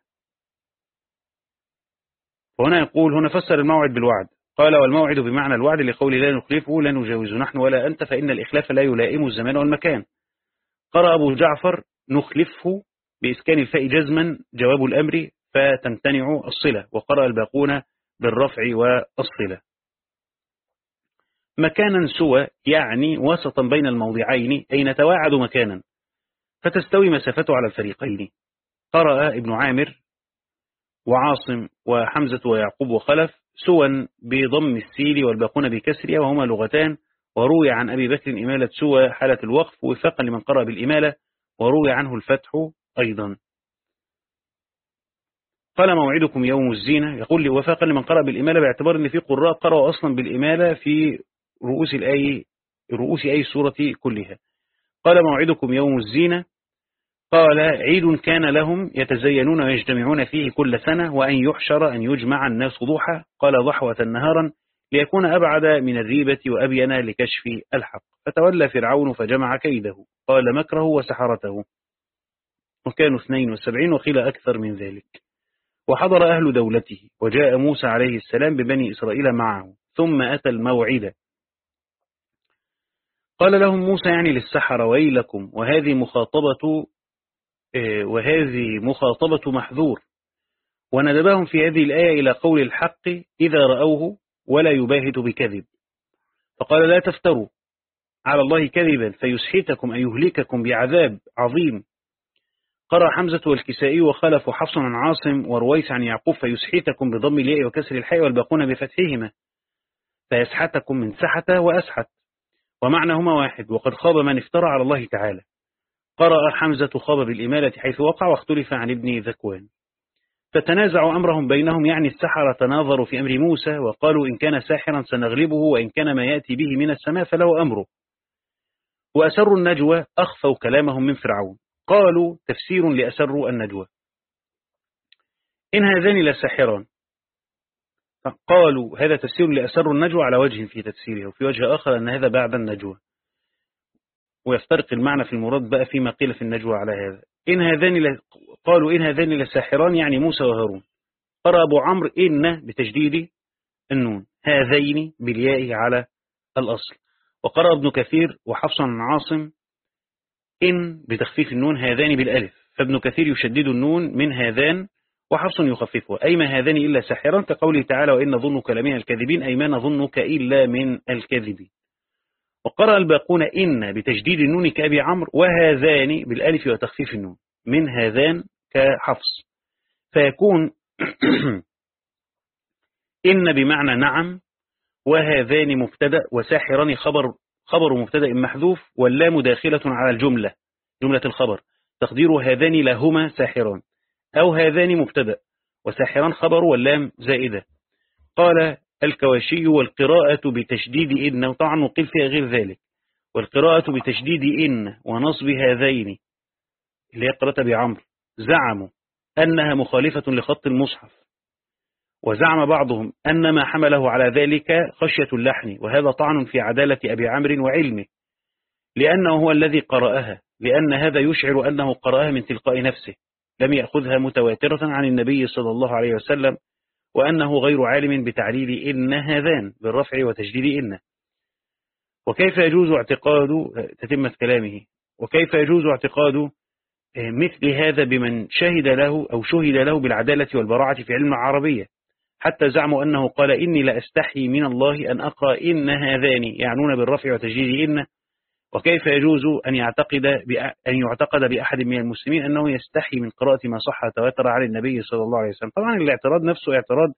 Speaker 1: وهنا يقول هنا فسر الموعد بالوعد. قال والموعد بمعنى الوعد لقول لا نخلفه لا نجاوز نحن ولا أنت فإن الإخلاف لا يلائم الزمان والمكان. قرأ أبو جعفر نخلفه بإسكان الفاء جزما جواب الأمر فتمتنع الصلة وقرأ الباقون بالرفع والصلة. مكانا سوى يعني وسطا بين الموضعين أي نتواعد مكانا فتستوي مسافته على الفريقين. قرأ ابن عامر وعاصم وحمزة ويعقوب وخلف سوى بضم السيل والباقون بكسرها وهما لغتان وروي عن أبي بكر إمالة سوى حالة الوقف وفاقا لمن قرأ بالإمالة وروي عنه الفتح أيضا. قال موعدكم يوم الزينة. يقول لي وفاقا لمن قرأ بالإمالة باعتبار أن في قراء قرأوا أصلا بالإمالة في رؤوس الآي رؤوس أي سورة كلها. قال موعدكم يوم الزينة. قال عيد كان لهم يتزينون ويجتمعون فيه كل سنة وأن يحشر أن يجمع الناس ضحى. قال ضحوة نهارا ليكون أبعد من الريبة وأبين لكشف الحق. فتولى فرعون فجمع كيده. قال مكره وسحرته. وكانوا 72 وقيل أكثر من ذلك. وحضر أهل دولته وجاء موسى عليه السلام ببني إسرائيل معه ثم أتى الموعد. قال لهم موسى يعني للسحر ويلكم وهذه مخاطبة آه، وهذه مخاطبة محذور. وندبهم في هذه الآية إلى قول الحق إذا رأوه ولا يباهت بكذب. فقال لا تفتروا على الله كذبا فيسحتكم أن يهلككم بعذاب عظيم. قرأ حمزة والكسائي وخلف حفص عن عاصم ورويس عن يعقوب فيسحتكم بضم الياء وكسر الحاء والباقون بفتحهما. فيسحتكم من سحت وأسحت. ومعناهما واحد وقد خاب من افترى على الله تعالى. قرأ حمزة خاب بالإمالة حيث وقع واختلف عن ابن ذكوان. فتنازعوا أمرهم بينهم يعني السحرة تناظروا في أمر موسى وقالوا إن كان ساحرا سنغلبه وإن كان ما يأتي به من السماء فله أمره. وأسروا النجوى أخفوا كلامهم من فرعون. قالوا تفسير لأسروا النجوى. إن هذان لساحران. قالوا هذا تفسير لأسروا النجوى على وجه في تفسيره وفي وجه آخر أن هذا بعد النجوى. ويفترق المعنى في المراد بقى فيما قيل في النجوى على هذا. إن هذان قالوا إن هذان لساحران يعني موسى وهارون. قرأ أبو عمرو إن بتجديد النون هذين بالياء على الأصل. وقرأ ابن كثير وحفص عاصم إن بتخفيف النون هذان بالألف فابن كثير يشدد النون من هذان وحفص يخففه. أي ما هذان إلا ساحرا كقوله تعالى وإن ظنك لمن الكاذبين أي ما نظنك إلا من الكاذبين. وقرأ الباقون إن بتجديد النون كأبي عمرو وهذان بالألف وتخفيف النون. من هذان كحفص. فيكون إن بمعنى نعم وهذان مبتدأ وساحران خبر خبر مبتدأ محذوف واللام داخلة على الجملة جملة الخبر. تقدير هذان لهما ساحران أو هذان مبتدأ وساحران خبر واللام زائدة. قال الكواشي والقراءة بتشديد إن وطبعا نقل فيها غير ذلك. والقراءة بتشديد إن ونصب هذين اللي هي قراءة بعمر زعموا أنها مخالفة لخط المصحف. وزعم بعضهم أن ما حمله على ذلك خشية اللحن وهذا طعن في عدالة أبي عمرو وعلمه لأنه هو الذي قرأها لأن هذا يشعر أنه قرأها من تلقاء نفسه لم يأخذها متواترة عن النبي صلى الله عليه وسلم وأنه غير عالم بتعليل إن هذان بالرفع وتجديد إن. وكيف يجوز اعتقاد تتمة كلامه وكيف يجوز اعتقاد مثل هذا بمن شهد له أو شهد له بالعدالة والبراعة في علم العربية؟ حتى زعموا أنه قال إني لأستحي من الله أن أقرأ إن هذان يعنون بالرفع وتجديد إن وكيف يجوز أن يعتقد أن يعتقد بأحد من المسلمين أنه يستحي من قراءة ما صح تواتر على النبي صلى الله عليه وسلم؟ طبعا الاعتراض نفسه اعتراض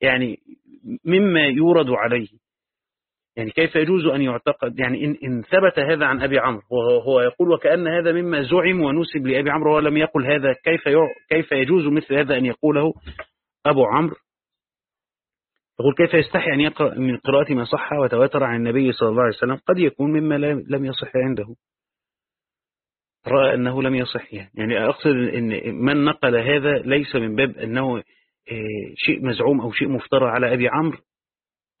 Speaker 1: يعني مما يورد عليه. يعني كيف يجوز أن يعتقد يعني إن, إن ثبت هذا عن أبي عمرو وهو يقول وكأن هذا مما زعم ونسب لأبي عمرو ولم يقل هذا كيف كيف يجوز مثل هذا أن يقوله أبو عمرو؟ يقول كيف يستحي أن يقرأ من قراءة ما صح وتواتر عن النبي صلى الله عليه وسلم؟ قد يكون مما لم يصح عنده. رأى أنه لم يصح يعني, يعني أقصد أن من نقل هذا ليس من باب أنه آه، شيء مزعوم أو شيء مفترى على أبي عمرو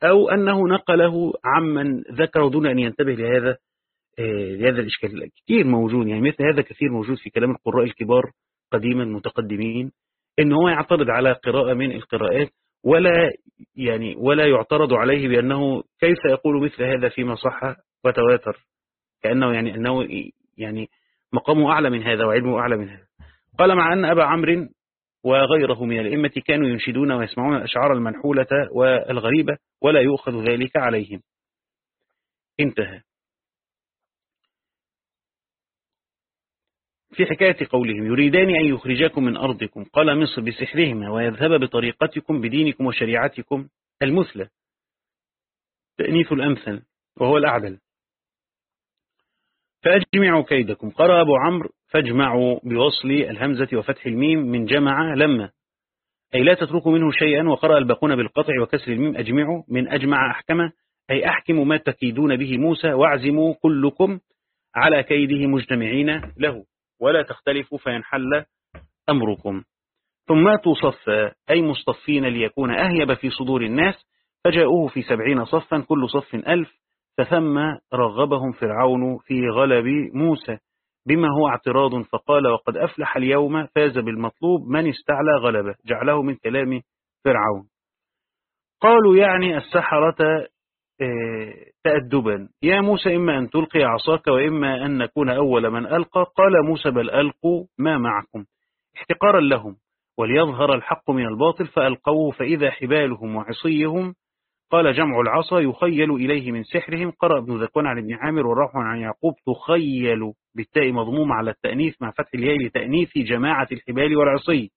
Speaker 1: أو أنه نقله عمن ذكره دون أن ينتبه لهذا لهذا الإشكال. كثير موجود يعني مثل هذا كثير موجود في كلام القراء الكبار قديما متقدمين إن هو يعترض على قراءة من القراءات ولا يعني ولا يعترض عليه بأنه كيف يقول مثل هذا فيما صح وتواتر؟ كأنه يعني أنه يعني مقامه أعلى من هذا وعلمه أعلى من هذا. قال مع أن أبا عمرو وغيره من الأئمة كانوا ينشدون ويسمعون الأشعار المنحولة والغريبة ولا يؤخذ ذلك عليهم. انتهى. في حكاية قولهم يريدان أن يخرجاكم من أرضكم. قال مصر بسحرهما ويذهب بطريقتكم بدينكم وشريعتكم المثلى. تأنيث الأمثل وهو الأعدل. فأجمعوا كيدكم. قرأ أبو عمرو فاجمعوا بوصل الهمزة وفتح الميم من جمع لما. أي لا تتركوا منه شيئا وقرأ الباقون بالقطع وكسر الميم. أجمعوا من أجمع أحكمة. أي أحكموا ما تكيدون به موسى واعزموا كلكم على كيده مجتمعين له. ولا تختلفوا فينحل أمركم. ثم تصفى أي مصطفين ليكون أهيب في صدور الناس فجاءوه في سبعين صفا كل صف ألف فثم رغبهم فرعون في غلب موسى. بما هو اعتراض فقال وقد أفلح اليوم فاز بالمطلوب من استعلى غلبه؟ جعله من كلام فرعون. قالوا يعني السحرة تأدبا. يا موسى إما أن تلقي عصاك وإما أن نكون أول من ألقى. قال موسى بل ألقوا ما معكم. احتقارا لهم. وليظهر الحق من الباطل فألقوه فإذا حبالهم وعصيهم قال جمع العصا يخيل إليه من سحرهم. قرأ ابن ذكوان عن ابن عامر والروح عن يعقوب. تخيل بالتاء مضموم على التأنيث مع فتح الياء لتأنيث جماعة الحبال والعصي.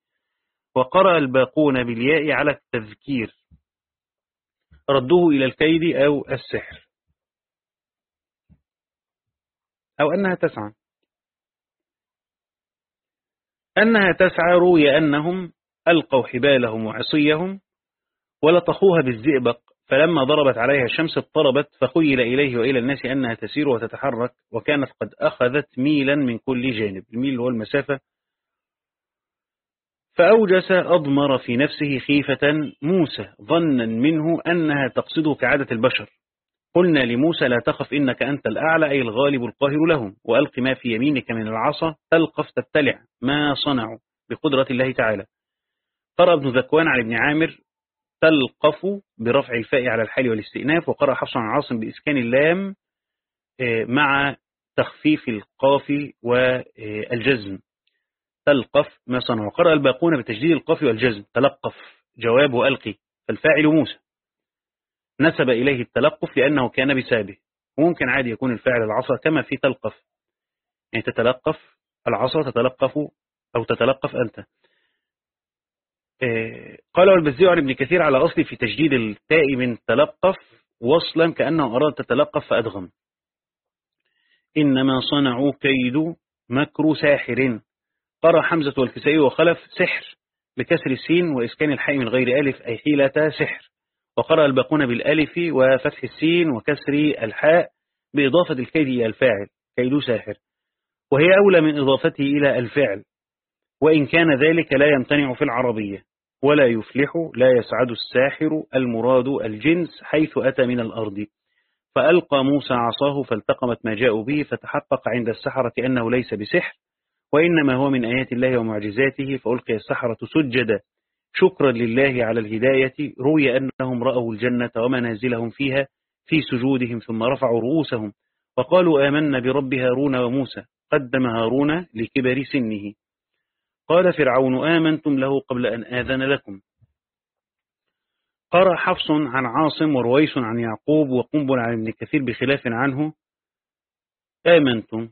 Speaker 1: وقرأ الباقون بالياء على التذكير. ردوه إلى الكيد أو السحر. أو أنها تسعى. أنها تسعى روي أنهم ألقوا حبالهم وعصيهم ولطخوها بالزئبق فلما ضربت عليها الشمس اضطربت فخيل إليه وإلى الناس أنها تسير وتتحرك وكانت قد أخذت ميلا من كل جانب. الميل هو المسافة فأوجس أضمر في نفسه خيفة موسى ظنا منه أنها تقصده كعادة البشر. قلنا لموسى لا تخف إنك أنت الأعلى أي الغالب القاهر لهم وألق ما في يمينك من العصا تلقف تبتلع ما صنعوا بقدرة الله تعالى. قرأ ابن ذكوان عن ابن عامر تلقف برفع الفاء على الحال والاستئناف. وقرأ حفص عن عاصم بإسكان اللام آه، مع تخفيف القاف والجزم. تلقف ما صنعوا وقرأ الباقون بتجديد القاف والجزم. تلقف. جواب وألقي فالفاعل موسى. نسب إليه التلقف لأنه كان بسابه. وممكن عادي يكون الفاعل العصا كما في تلقف. يعني تتلقف. العصا تتلقف أو تتلقف أنت. آه، قال البزيع عن ابن كثير على أصل في تجديد التاء من تلقف وصلا كأنه أراد تتلقف فأدغم. إنما صنعوا كيد مكر ساحر. قرأ حمزة والكسائي وخلف سحر بكسر السين وإسكان الحاء من غير ألف أي حيلة سحر. وقرأ الباقون بالألف وفتح السين وكسر الحاء بإضافة الكيد إلى الفاعل كيد ساحر. وهي أولى من إضافته إلى الفعل. وإن كان ذلك لا يمتنع في العربية. ولا يفلح لا يسعد الساحر المراد الجنس حيث أتى من الأرض. فألقى موسى عصاه فالتقمت ما جاء به فتحقق عند السحرة أنه ليس بسحر. وإنما هو من آيات الله ومعجزاته فألقي السحرة سجدا. شكرا لله على الهداية. روي أنهم رأوا الجنة ومنازلهم فيها في سجودهم ثم رفعوا رؤوسهم وقالوا آمنا برب هارون وموسى. قدم هارون لكبر سنه. قال فرعون آمنتم له قبل أن آذن لكم. قرأ حفص عن عاصم ورويس عن يعقوب وقنبل عن ابن كثير بخلاف عنه. آمنتم.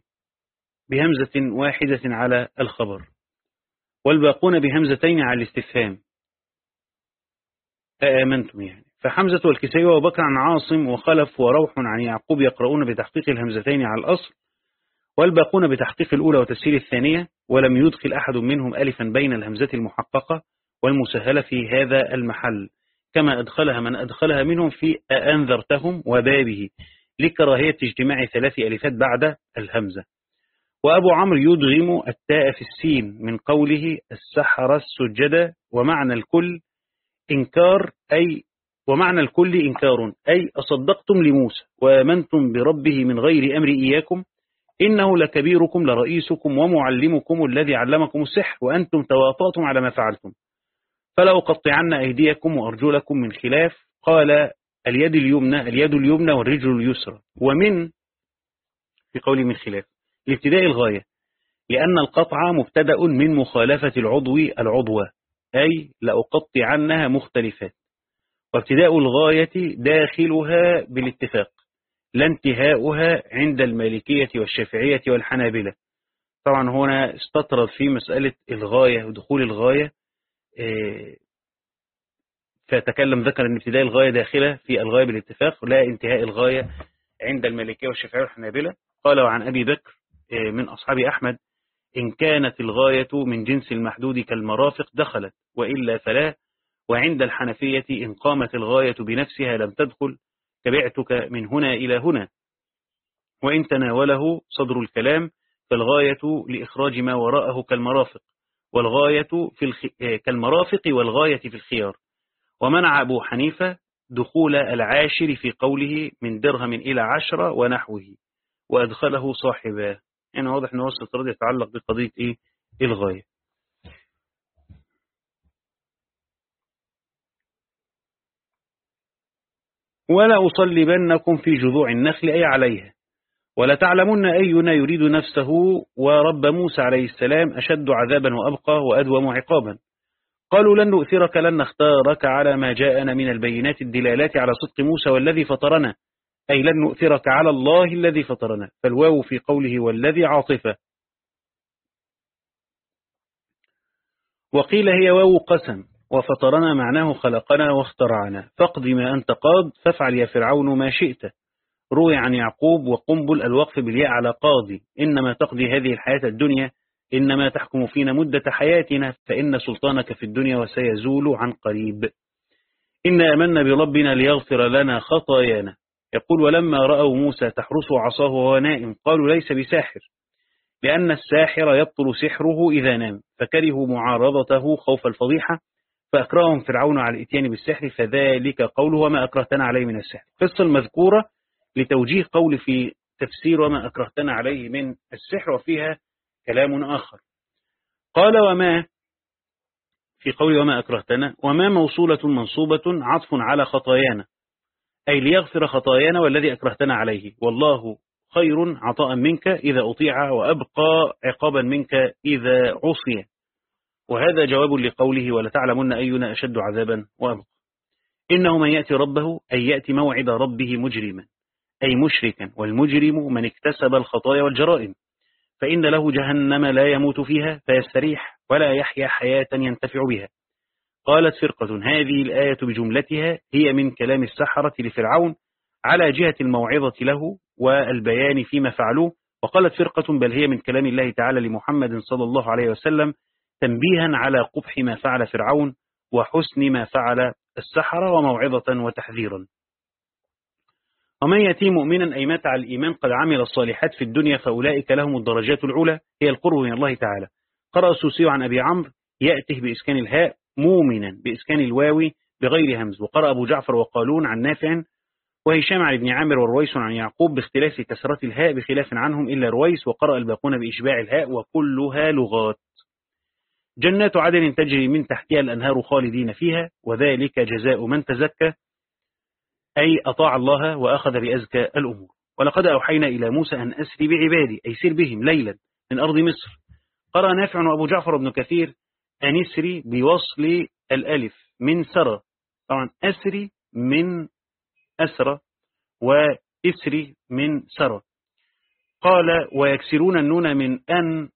Speaker 1: بهمزة واحدة على الخبر والباقون بهمزتين على الاستفهام. آمنتم يعني. فحمزة والكسائي وبكر عن عاصم وخلف وروح عن يعقوب يقرؤون بتحقيق الهمزتين على الأصل والباقون بتحقيق الأولى وتسهيل الثانية ولم يدخل أحد منهم ألفا بين الهمزة المحققة والمسهلة في هذا المحل كما أدخلها من أدخلها منهم في أنذرتهم وبابه لكراهية اجتماع ثلاث ألفات بعد الهمزة. وأبو عمرو يدغم التاء في السين من قوله السحر السجدة ومعنى الكل إنكار أي ومعنى الكل إنكار أي أصدقتم لموسى وآمنتم بربه من غير أمر إياكم إنه لكبيركم لرئيسكم ومعلمكم الذي علمكم السحر وأنتم تواطأتم على ما فعلتم فلأقطعن أيديكم وأرجلكم من خلاف قال اليد اليمنى اليد اليمنى والرجل اليسرى ومن في قول من خلاف لابتداء الغاية لأن القطع مبتدأ من مخالفة العضو العضوة أي لأقطعنها مختلفات. وابتداء الغاية داخلها بالاتفاق لا انتهاؤها عند المالكية والشافعية والحنابلة. طبعا هنا استطرد في مسألة الغاية ودخول الغاية آه، فتكلم ذكر أن ابتداء الغاية داخلة في الغاية بالاتفاق لا انتهاء الغاية عند المالكية والشافعية والحنابلة. قال وعن أبي بكر من أصحاب أحمد إن كانت الغاية من جنس المحدود كالمرافق دخلت وإلا فلا وعند الحنفية إن قامت الغاية بنفسها لم تدخل تبعتك من هنا إلى هنا. وإن تناوله صدر الكلام فالغاية لإخراج ما وراءه كالمرافق والغاية في الخ... كالمرافق والغاية في الخيار. ومنع أبو حنيفة دخول العاشر في قوله من درهم إلى عشرة ونحوه وأدخله صاحباه يعني واضح أنه السطرد يتعلق بقضية إيه الغاية. ولا أصلبنكم في جذوع النخل أي عليها. ولا تعلمن أينا يريد نفسه ورب موسى عليه السلام أشد عذابا وأبقى وأدوم عقابا. قالوا لن نؤثرك لن نختارك على ما جاءنا من البينات الدلالات على صدق موسى والذي فطرنا. أي لن نؤثرك على الله الذي فطرنا. فالواو في قوله والذي عاطفة. وقيل هي واو قسم. وفطرنا معناه خلقنا واخترعنا. فاقض ما أنت قاض فافعل يا فرعون ما شئت. روي عن يعقوب وقنبل الوقف بالياء على قاضي. إنما تقضي هذه الحياة الدنيا إنما تحكم فينا مدة حياتنا فإن سلطانك في الدنيا وسيزول عن قريب. إن أمنا بربنا ليغفر لنا خطايانا. يقول ولما رأوا موسى تحرسه عصاه وهو نائم قالوا ليس بساحر لأن الساحر يبطل سحره إذا نام فكرهوا معارضته خوف الفضيحة فأكرههم فرعون على الإتيان بالسحر فذلك قوله وما أكرهتنا عليه من السحر. قصة المذكورة لتوجيه قول في تفسير وما أكرهتنا عليه من السحر وفيها كلام آخر. قال وما في قول وما أكرهتنا وما موصولة منصوبة عطف على خطايانا. أي ليغفر خطايانا والذي أكرهتنا عليه. والله خير عطاء منك إذا أطيع وأبقى عقابا منك إذا عصي. وهذا جواب لقوله ولتعلمن أينا أشد عذابا وأبقى. إنه من يأتي ربه أي يأتي موعد ربه مجرما. أي مشركا والمجرم من اكتسب الخطايا والجرائم. فإن له جهنم لا يموت فيها فيستريح ولا يحيا حياة ينتفع بها. قالت فرقة هذه الآية بجملتها هي من كلام السحرة لفرعون على جهة الموعظة له والبيان فيما فعلوه. وقالت فرقة بل هي من كلام الله تعالى لمحمد صلى الله عليه وسلم تنبيها على قبح ما فعل فرعون وحسن ما فعل السحرة وموعظة وتحذيرا. ومن يأتي مؤمنا أي مات على الإيمان قد عمل الصالحات في الدنيا فأولئك لهم الدرجات العلى هي القرب من الله تعالى. قرأ السوسي عن أبي عمرو يأته بإسكان الهاء مؤمنا بإسكان الواوي بغير همز. وقرأ أبو جعفر وقالون عن نافع وهشام عن ابن عامر ورويس عن يعقوب باختلاف كسرة الهاء بخلاف عنهم إلا رويس. وقرأ الباقون بإشباع الهاء وكلها لغات. جنات عدن تجري من تحتها الأنهار خالدين فيها وذلك جزاء من تزكى أي أطاع الله وأخذ بأزكى الأمور. ولقد أوحينا إلى موسى أن أسري بعبادي أي سر بهم ليلا من أرض مصر. قرأ نافع وأبو جعفر بن كثير أن اسري بوصل الألف من سرى طبعا أسري من أسرى وإسري من سرى قال ويكسرون النون من أن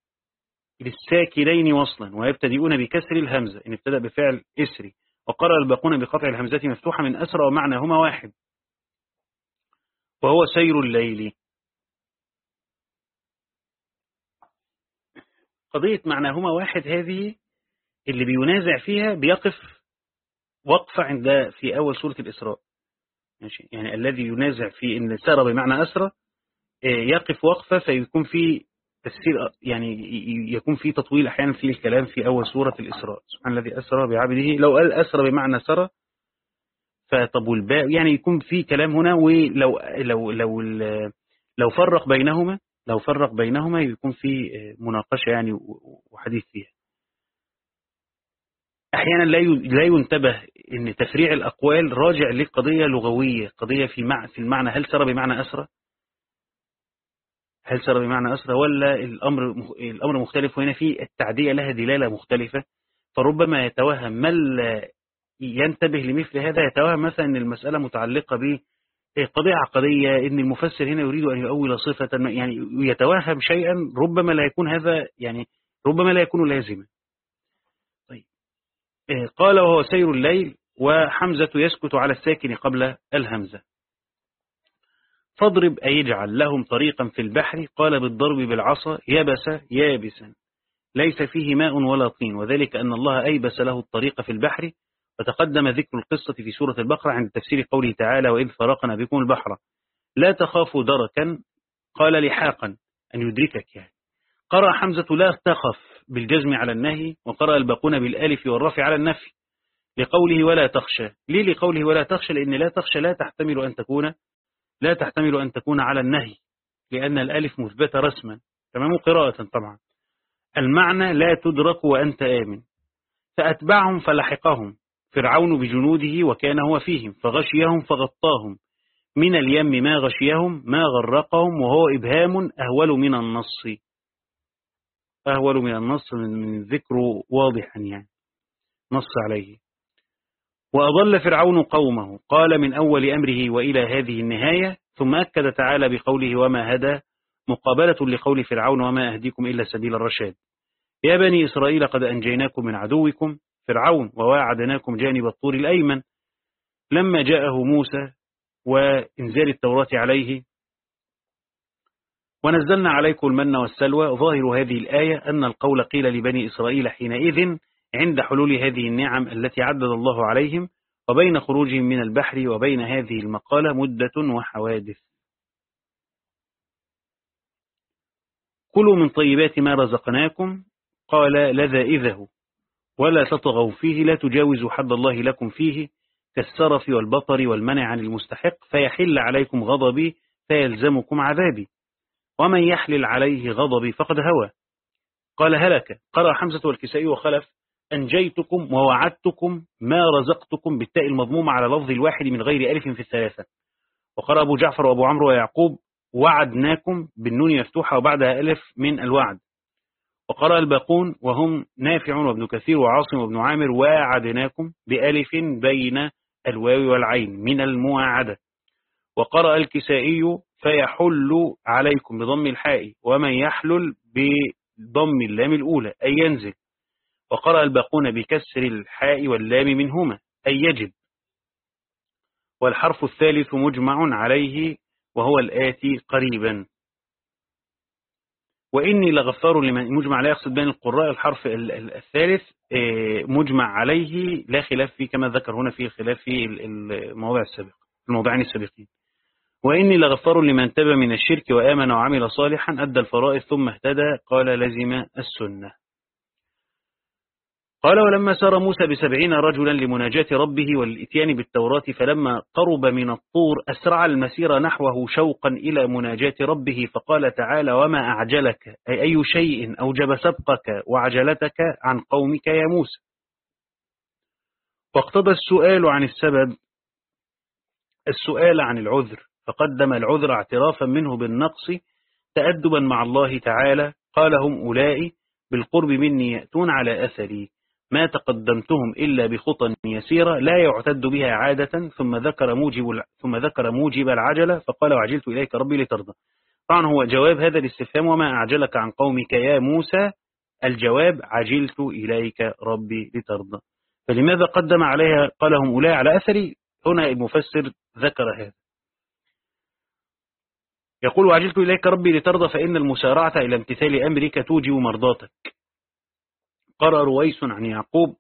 Speaker 1: للساكنين وصلا ويبتدئون بكسر الهمزة إن ابتدأ بفعل إسري. وقرأ الباقون بقطع الهمزة مفتوحة من أسرى ومعناهما واحد. وهو سير الليل. قضية معناهما واحد هذه اللي بينازع فيها بيقف وقفة عند في أول سورة الإسراء. ماشي؟ يعني الذي ينازع في إن سار بمعنى أسرى آه، يقف وقفة فيكون في تفسير يعني يكون في تطويل أحيانا في الكلام في أول سورة الإسراء. سبحان الذي أسرى بعبده. لو قال أسرى بمعنى سرى فطب والباء يعني يكون في كلام هنا ولو لو لو لو فرق بينهما لو فرق بينهما يكون في مناقشة يعني وحديث فيها. أحيانا لا لا ينتبه أن تفريع الأقوال راجع لقضية لغوية قضية في في المعنى. هل سر بمعنى أسرى هل سر بمعنى أسرى ولا الأمر الأمر مختلف؟ وهنا في التعدية لها دلالة مختلفة. فربما يتوهم من ينتبه لمثل هذا. يتوهم مثلا أن المسألة متعلقة ب قضية عقدية إن المفسر هنا يريد أن يؤول صفة. يعني يتوهم شيئا ربما لا يكون هذا يعني ربما لا يكون لازما. قال وهو سير الليل وحمزة يسكت على الساكن قبل الهمزة. فاضرب أي يجعل لهم طريقا في البحر قال بالضرب بالعصا يبس يابسا. ليس فيه ماء ولا طين وذلك أن الله أيبس له الطريق في البحر. وتقدم ذكر القصة في سورة البقرة عند تفسير قوله تعالى وإذ فرقنا بكم البحر. لا تخافوا دركا. قال لحاقا أن يدركك يعني. قرأ حمزة لا تخف. بالجزم على النهي وقرأ الباقون بالألف والرفع على النفي لقوله ولا تخشى. ليه لقوله ولا تخشى؟ لأن لا تخشى لا تحتمل أن تكون لا تحتمل أن تكون على النهي لأن الألف مثبتة رسما. تمام؟ قراءة طبعا. المعنى لا تدرك وأنت آمن. فأتبعهم فلحقهم. فرعون بجنوده وكان هو فيهم. فغشيهم فغطاهم. من اليم ما غشيهم ما غرقهم وهو إبهام أهول من النص. أهول من النص من ذكره واضحا يعني. نص عليه. وأضل فرعون قومه. قال من أول أمره وإلى هذه النهاية ثم أكد تعالى بقوله وما هدى مقابلة لقول فرعون وما أهديكم إلا سبيل الرشاد. يا بني إسرائيل قد أنجيناكم من عدوكم فرعون وواعدناكم جانب الطور الأيمن لما جاءه موسى وإنزال التوراة عليه ونزلنا عليكم المن والسلوى. ظاهر هذه الآية أن القول قيل لبني إسرائيل حينئذ عند حلول هذه النعم التي عدد الله عليهم وبين خروجهم من البحر وبين هذه المقالة مدة وحوادث. كلوا من طيبات ما رزقناكم قال لذائذه ولا تطغوا فيه لا تجاوزوا حد الله لكم فيه كالسرف والبطر والمنع عن المستحق فيحل عليكم غضبي فيلزمكم عذابي. ومن يحلل عليه غضبي فقد هوى. قال هلك قرأ حمزة والكسائي وخلف أنجيتكم ووعدتكم ما رزقتكم بالتاء المضمومة على لفظ الواحد من غير ألف في الثلاثة. وقرأ أبو جعفر وأبو عمرو ويعقوب وعدناكم بالنون مفتوحة وبعدها ألف من الوعد. وقرأ الباقون وهم نافع وابن كثير وعاصم وابن عامر واعدناكم بألف بين الواو والعين من المواعدة وقرأ الكسائي فيحل عليكم بضم الحاء ومن يحلل بضم اللام الأولى أي ينزل. وقرأ الباقون بكسر الحاء واللام منهما أي يجب. والحرف الثالث مجمع عليه وهو الآتي قريبا. وإني لغفار لمن مجمع لا يقصد بين القراء الحرف الثالث مجمع عليه لا خلاف فيه كما ذكر هنا في خلاف في المواضع السابقة الموضعين السابقين. وإني لغفار لمن تاب من الشرك وآمن وعمل صالحا أدى الفرائض ثم اهتدى قال لزم السنة. قال ولما سار موسى بسبعين رجلا لمناجاة ربه والإتيان بالتوراة فلما قرب من الطور أسرع المسير نحوه شوقا إلى مناجاة ربه فقال تعالى وما أعجلك؟ أي أي شيء أوجب سبقك وعجلتك عن قومك يا موسى؟ واقتضى السؤال عن السبب السؤال عن العذر. فقدم العذر اعترافا منه بالنقص تأدبا مع الله تعالى. قال هم أولئي بالقرب مني يأتون على أثري. ما تقدمتهم إلا بخطى يسيرة لا يعتد بها عادة. ثم ذكر موجب ثم ذكر موجب العجلة فقال وعجلت إليك ربي لترضى. طبعا هو جواب هذا الاستفهام وما أعجلك عن قومك يا موسى. الجواب عجلت إليك ربي لترضى. فلماذا قدم عليها؟ قال هم أولئك على أثري. هنا المفسر ذكر هذا. يقول وعجلت إليك ربي لترضى فإن المسارعة إلى امتثال أمرك توجب مرضاتك. قرأ رويس عن يعقوب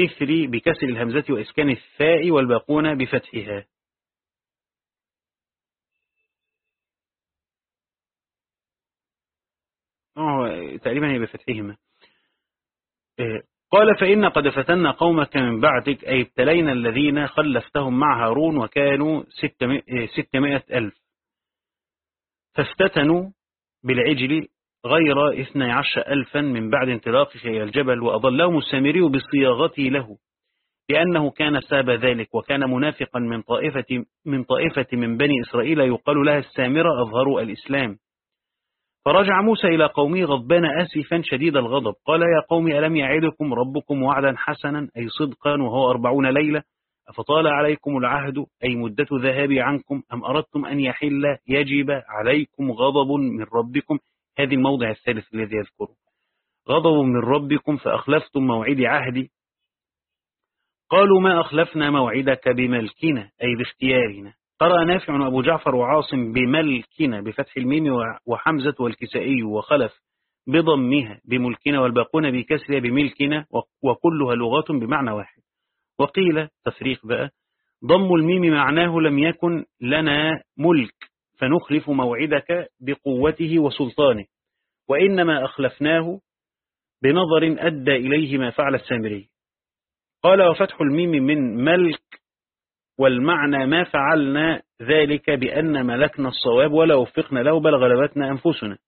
Speaker 1: إثري بكسر الهمزة وإسكان الثاء والباقون بفتحها. تقريبا هي بفتحهما. قال فإن قد فتنا قومك من بعدك أي ابتلينا الذين خلفتهم مع هارون وكانوا ستمائة ألف. فافتتنوا بالعجل غير اثنى عشر ألفا من بعد انطلاقه إلى الجبل وأضلهم السامري بصياغته له لأنه كان ساب ذلك وكان منافقا من طائفة من طائفة من بني إسرائيل يقال لها السامرة أظهروا الإسلام. فرجع موسى إلى قومه غضبان أسفا شديد الغضب قال يا قوم ألم يعدكم ربكم وعدا حسنا؟ أي صدقا وهو أربعون ليلة؟ أفطال عليكم العهد أي مدة ذهابي عنكم أم أردتم أن يحل يجب عليكم غضب من ربكم؟ هذه الموضع الثالث الذي يذكره غضب من ربكم فأخلفتم موعد عهدي قالوا ما أخلفنا موعدك بملكنا أي باختيارنا. قرأ نافع أبو جعفر وعاصم بملكنا بفتح الميم وحمزة والكسائي وخلف بضمها بملكنا والباقون بكسرها بملكنا وكلها لغات بمعنى واحد. وقيل تفريق بقى ضم الميم معناه لم يكن لنا ملك فنخلف موعدك بقوته وسلطانه وإنما أخلفناه بنظر أدى إليه ما فعل السامري. قال وفتح الميم من ملك والمعنى ما فعلنا ذلك بأن ملكنا الصواب ولا وفقنا له بل غلبتنا أنفسنا.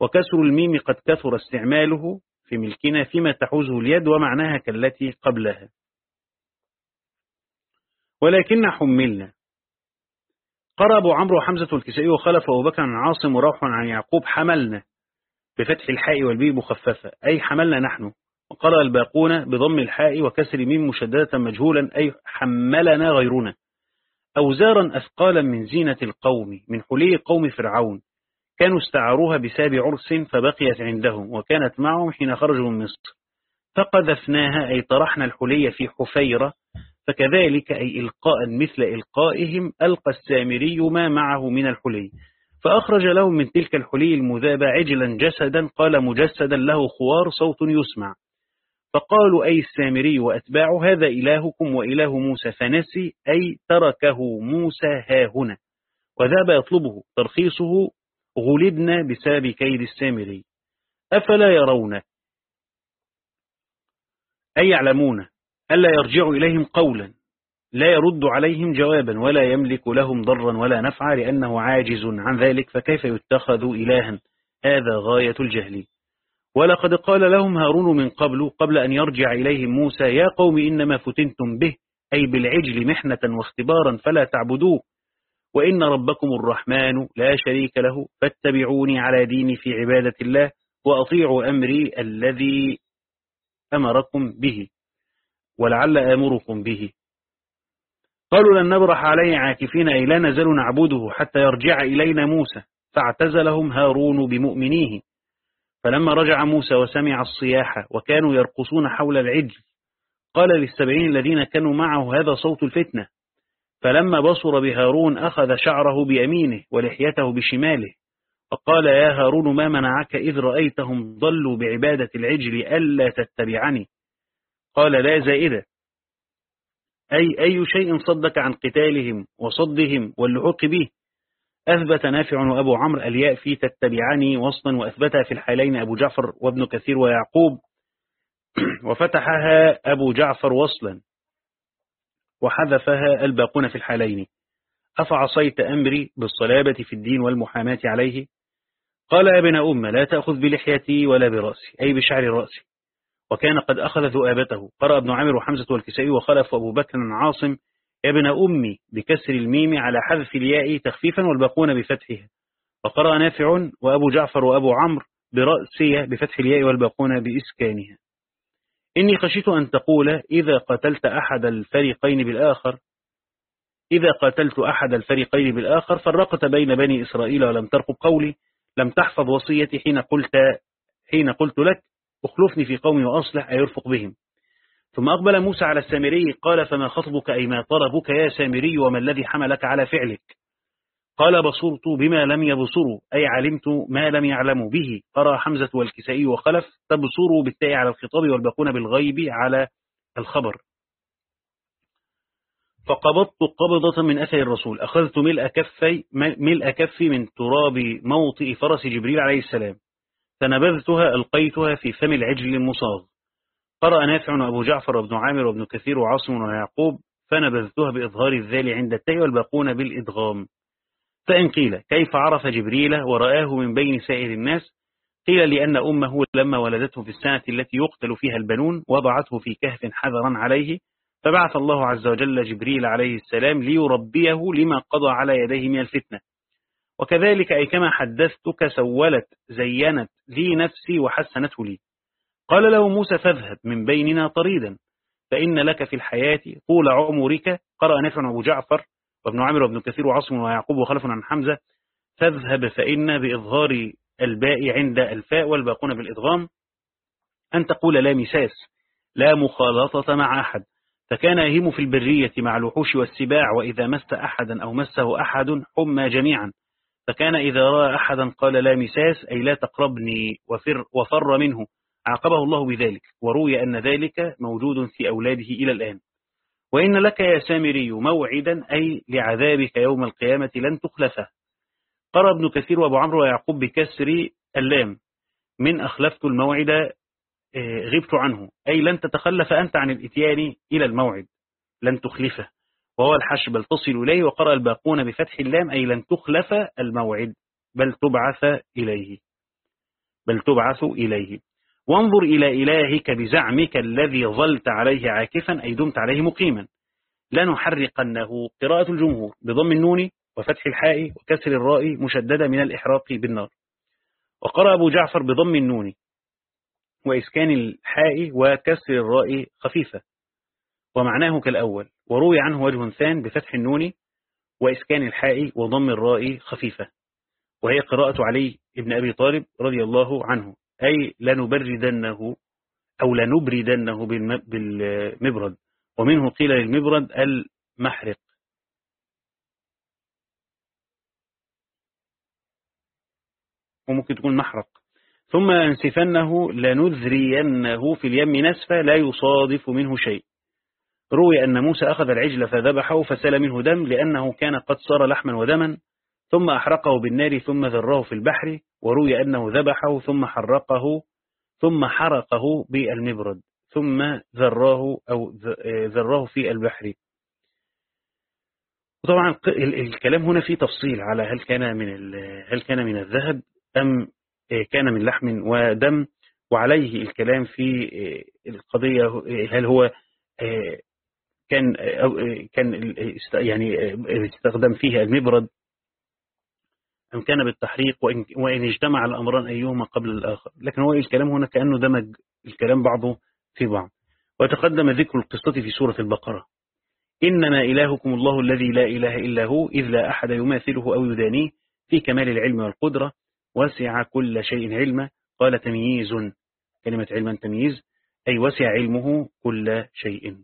Speaker 1: وكسر الميم قد كثر استعماله في ملكنا فيما تحوزه اليد ومعناها كالتي قبلها. ولكن حملنا. قرأ أبو عمرو وحمزة الكسائي وخلف أبو بكر عن عاصم وروح عن يعقوب حملنا بفتح الحاء والبي مخففة أي حملنا نحن. وقرأ الباقون بضم الحاء وكسر ميم مشددة مجهولا أي حملنا غيرنا. أوزارا أثقالا من زينة القوم من حلي قوم فرعون. كانوا استعاروها بساب عرس فبقيت عندهم وكانت معهم حين خرجوا من مصر. فقذفناها أي طرحنا الحلي في حفيرة فكذلك أي إلقاء مثل إلقائهم ألقى السامري ما معه من الحلي. فأخرج لهم من تلك الحلي المذابة عجلا جسدا قال مجسدا له خوار صوت يسمع. فقالوا أي السامري وأتباعه هذا إلهكم وإله موسى فنسي أي تركه موسى ها هنا. وذهب يطلبه. ترخيصه غلبنا بسبب كيد السامري. أفلا يرون؟ أي يعلمون؟ ألا يرجع إليهم قولا لا يرد عليهم جوابا ولا يملك لهم ضرا ولا نفعا لأنه عاجز عن ذلك فكيف يتخذ إلها؟ هذا غاية الجهل. ولقد قال لهم هارون من قبل قبل أن يرجع إليهم موسى يا قوم إنما فتنتم به أي بالعجل محنة واختبارا فلا تعبدوه. وإن ربكم الرحمن لا شريك له فاتبعوني على ديني في عبادة الله وأطيعوا أمري الذي أمركم به. ولعل آمركم به. قالوا لن نبرح عليه عاكفين أي لا نزل نعبده حتى يرجع إلينا موسى. فاعتزلهم هارون بمؤمنيه. فلما رجع موسى وسمع الصياح وكانوا يرقصون حول العجل قال للسبعين الذين كانوا معه هذا صوت الفتنة. فلما بصر بهارون أخذ شعره بيمينه ولحيته بشماله. فقال يا هارون ما منعك إذ رأيتهم ضلوا بعبادة العجل ألا تتبعني؟ قال لا زائدة. أي أي شيء صدك عن قتالهم وصدهم واللحوق به. أثبت نافع وأبو عمرو الياء في تتبعني وصلا وأثبتها في الحالين أبو جعفر وابن كثير ويعقوب. وفتحها أبو جعفر وصلا. وحذفها الباقون في الحالين. أفعصيت أمري بالصلابة في الدين والمحاماة عليه؟ قال يا ابن أم لا تأخذ بلحيتي ولا برأسي أي بشعر رأسي. وكان قد أخذ ذؤابته. قرأ ابن عامر وحمزة والكسائي وخلف أبو بكر عاصم ابن أمي بكسر الميم على حذف الياء تخفيفا والباقون بفتحها. وقرأ نافع وأبو جعفر وأبو عمرو برأسية بفتح الياء والباقون بإسكانها. إني خشيت أن تقول إذا قتلت أحد الفريقين بالآخر إذا قتلت أحد الفريقين بالآخر فرقت بين بني إسرائيل ولم ترقب قولي. لم تحفظ وصيتي حين قلت حين قلت لك اخلفني في قومي وأصلح أيرفق بهم. ثم أقبل موسى على السامري قال فما خطبك أي ما طلبك يا سامري وما الذي حملك على فعلك؟ قال بصرت بما لم يبصروا أي علمت ما لم يعلموا به. قرأ حمزة والكسائي وخلف تبصروا بالتاء على الخطاب والباقون بالغيب على الخبر. فقبضت قبضة من أثر الرسول. أخذت ملء كفي, ملء كفي من تراب موطئ فرس جبريل عليه السلام. فنبذتها ألقيتها في فم العجل المصاغ قرأ نافع وأبو جعفر وابن عامر وابن كثير وعاصم ويعقوب فنبذتها بإظهار الذال عند التاء والباقون بالإدغام. فإن قيل كيف عرف جبريل ورآه من بين سائر الناس؟ قيل لأن أمه لما ولدته في السنة التي يقتل فيها البنون وضعته في كهف حذرا عليه فبعث الله عز وجل جبريل عليه السلام ليربيه لما قضى على يديه من الفتنة. وكذلك أي كما حدثتك سولت زينت لي نفسي وحسنته لي. قال له موسى فاذهب من بيننا طريدا فإن لك في الحياة طول عمرك. قرأ نفع أبو جعفر وابن عامر وابن كثير وعاصم ويعقوب وخلف عن حمزة. فاذهب فإن بإظهار الباء عند الفاء والباقون بالإدغام أن تقول لا مساس لا مخالطة مع أحد. فكان يهم في البرية مع الوحوش والسباع وإذا مس أحدا أو مسه أحد حمى جميعا. فكان إذا رأى أحدا قال لا مساس أي لا تقربني وفر, وفر منه عاقبه الله بذلك وروي أن ذلك موجود في أولاده إلى الآن. وإن لك يا سامري موعدا أي لعذابك يوم القيامة لن تخلفه. قرأ ابن كثير وأبو عمرو ويعقوب بكسر اللام. من أخلفت الموعد آه، غبت عنه. أي لن تتخلف أنت عن الإتيان إلى الموعد. لن تخلفه. وهو الحش بل تصل إليه وقرأ الباقون بفتح اللام أي لن تخلف الموعد بل تبعث إليه. بل تبعث إليه. وانظر إلى إلهك بزعمك الذي ظلت عليه عاكفا أي دمت عليه مقيما. لنحرقنه. قراءة الجمهور. بضم النون وفتح الحاء وكسر الراء مشددة من الإحراق بالنار. وقرأ أبو جعفر بضم النون وإسكان الحاء وكسر الراء خفيفة. ومعناه كالأول وروي عنه وجه ثان بفتح النون وإسكان الحاء وضم الراء خفيفة وهي قراءة علي ابن أبي طالب رضي الله عنه أي لنبردنه أو لنبردنه بالمبرد ومنه قيل للمبرد المحرق. وممكن تكون محرق. ثم انسفنه لنذرينه في اليم نسفا لا يصادف منه شيء. روي أن موسى أخذ العجل فذبحه فسال منه دم لأنه كان قد صار لحما ودما ثم أحرقه بالنار ثم ذره في البحر وروي أنه ذبحه ثم حرقه ثم حرقه بالمبرد ثم ذراه أو ذراه في البحر. وطبعا الكلام هنا فيه تفصيل على هل كان من هل كان من الذهب أم كان من لحم ودم وعليه الكلام في القضية هل هو كان كان يعني استخدم فيه المبرد أم كان بالتحريق وإن, وإن اجتمع الأمران أيهما قبل الآخر. لكن هو الكلام هنا كأنه دمج الكلام بعضه في بعض. وتقدم ذكر القصة في سورة البقرة. إنما إلهكم الله الذي لا إله إلا هو إذ لا أحد يماثله أو يدانيه في كمال العلم والقدرة. وسع كل شيء علما. قال تمييز كلمة علما تمييز أي وسع علمه كل شيء.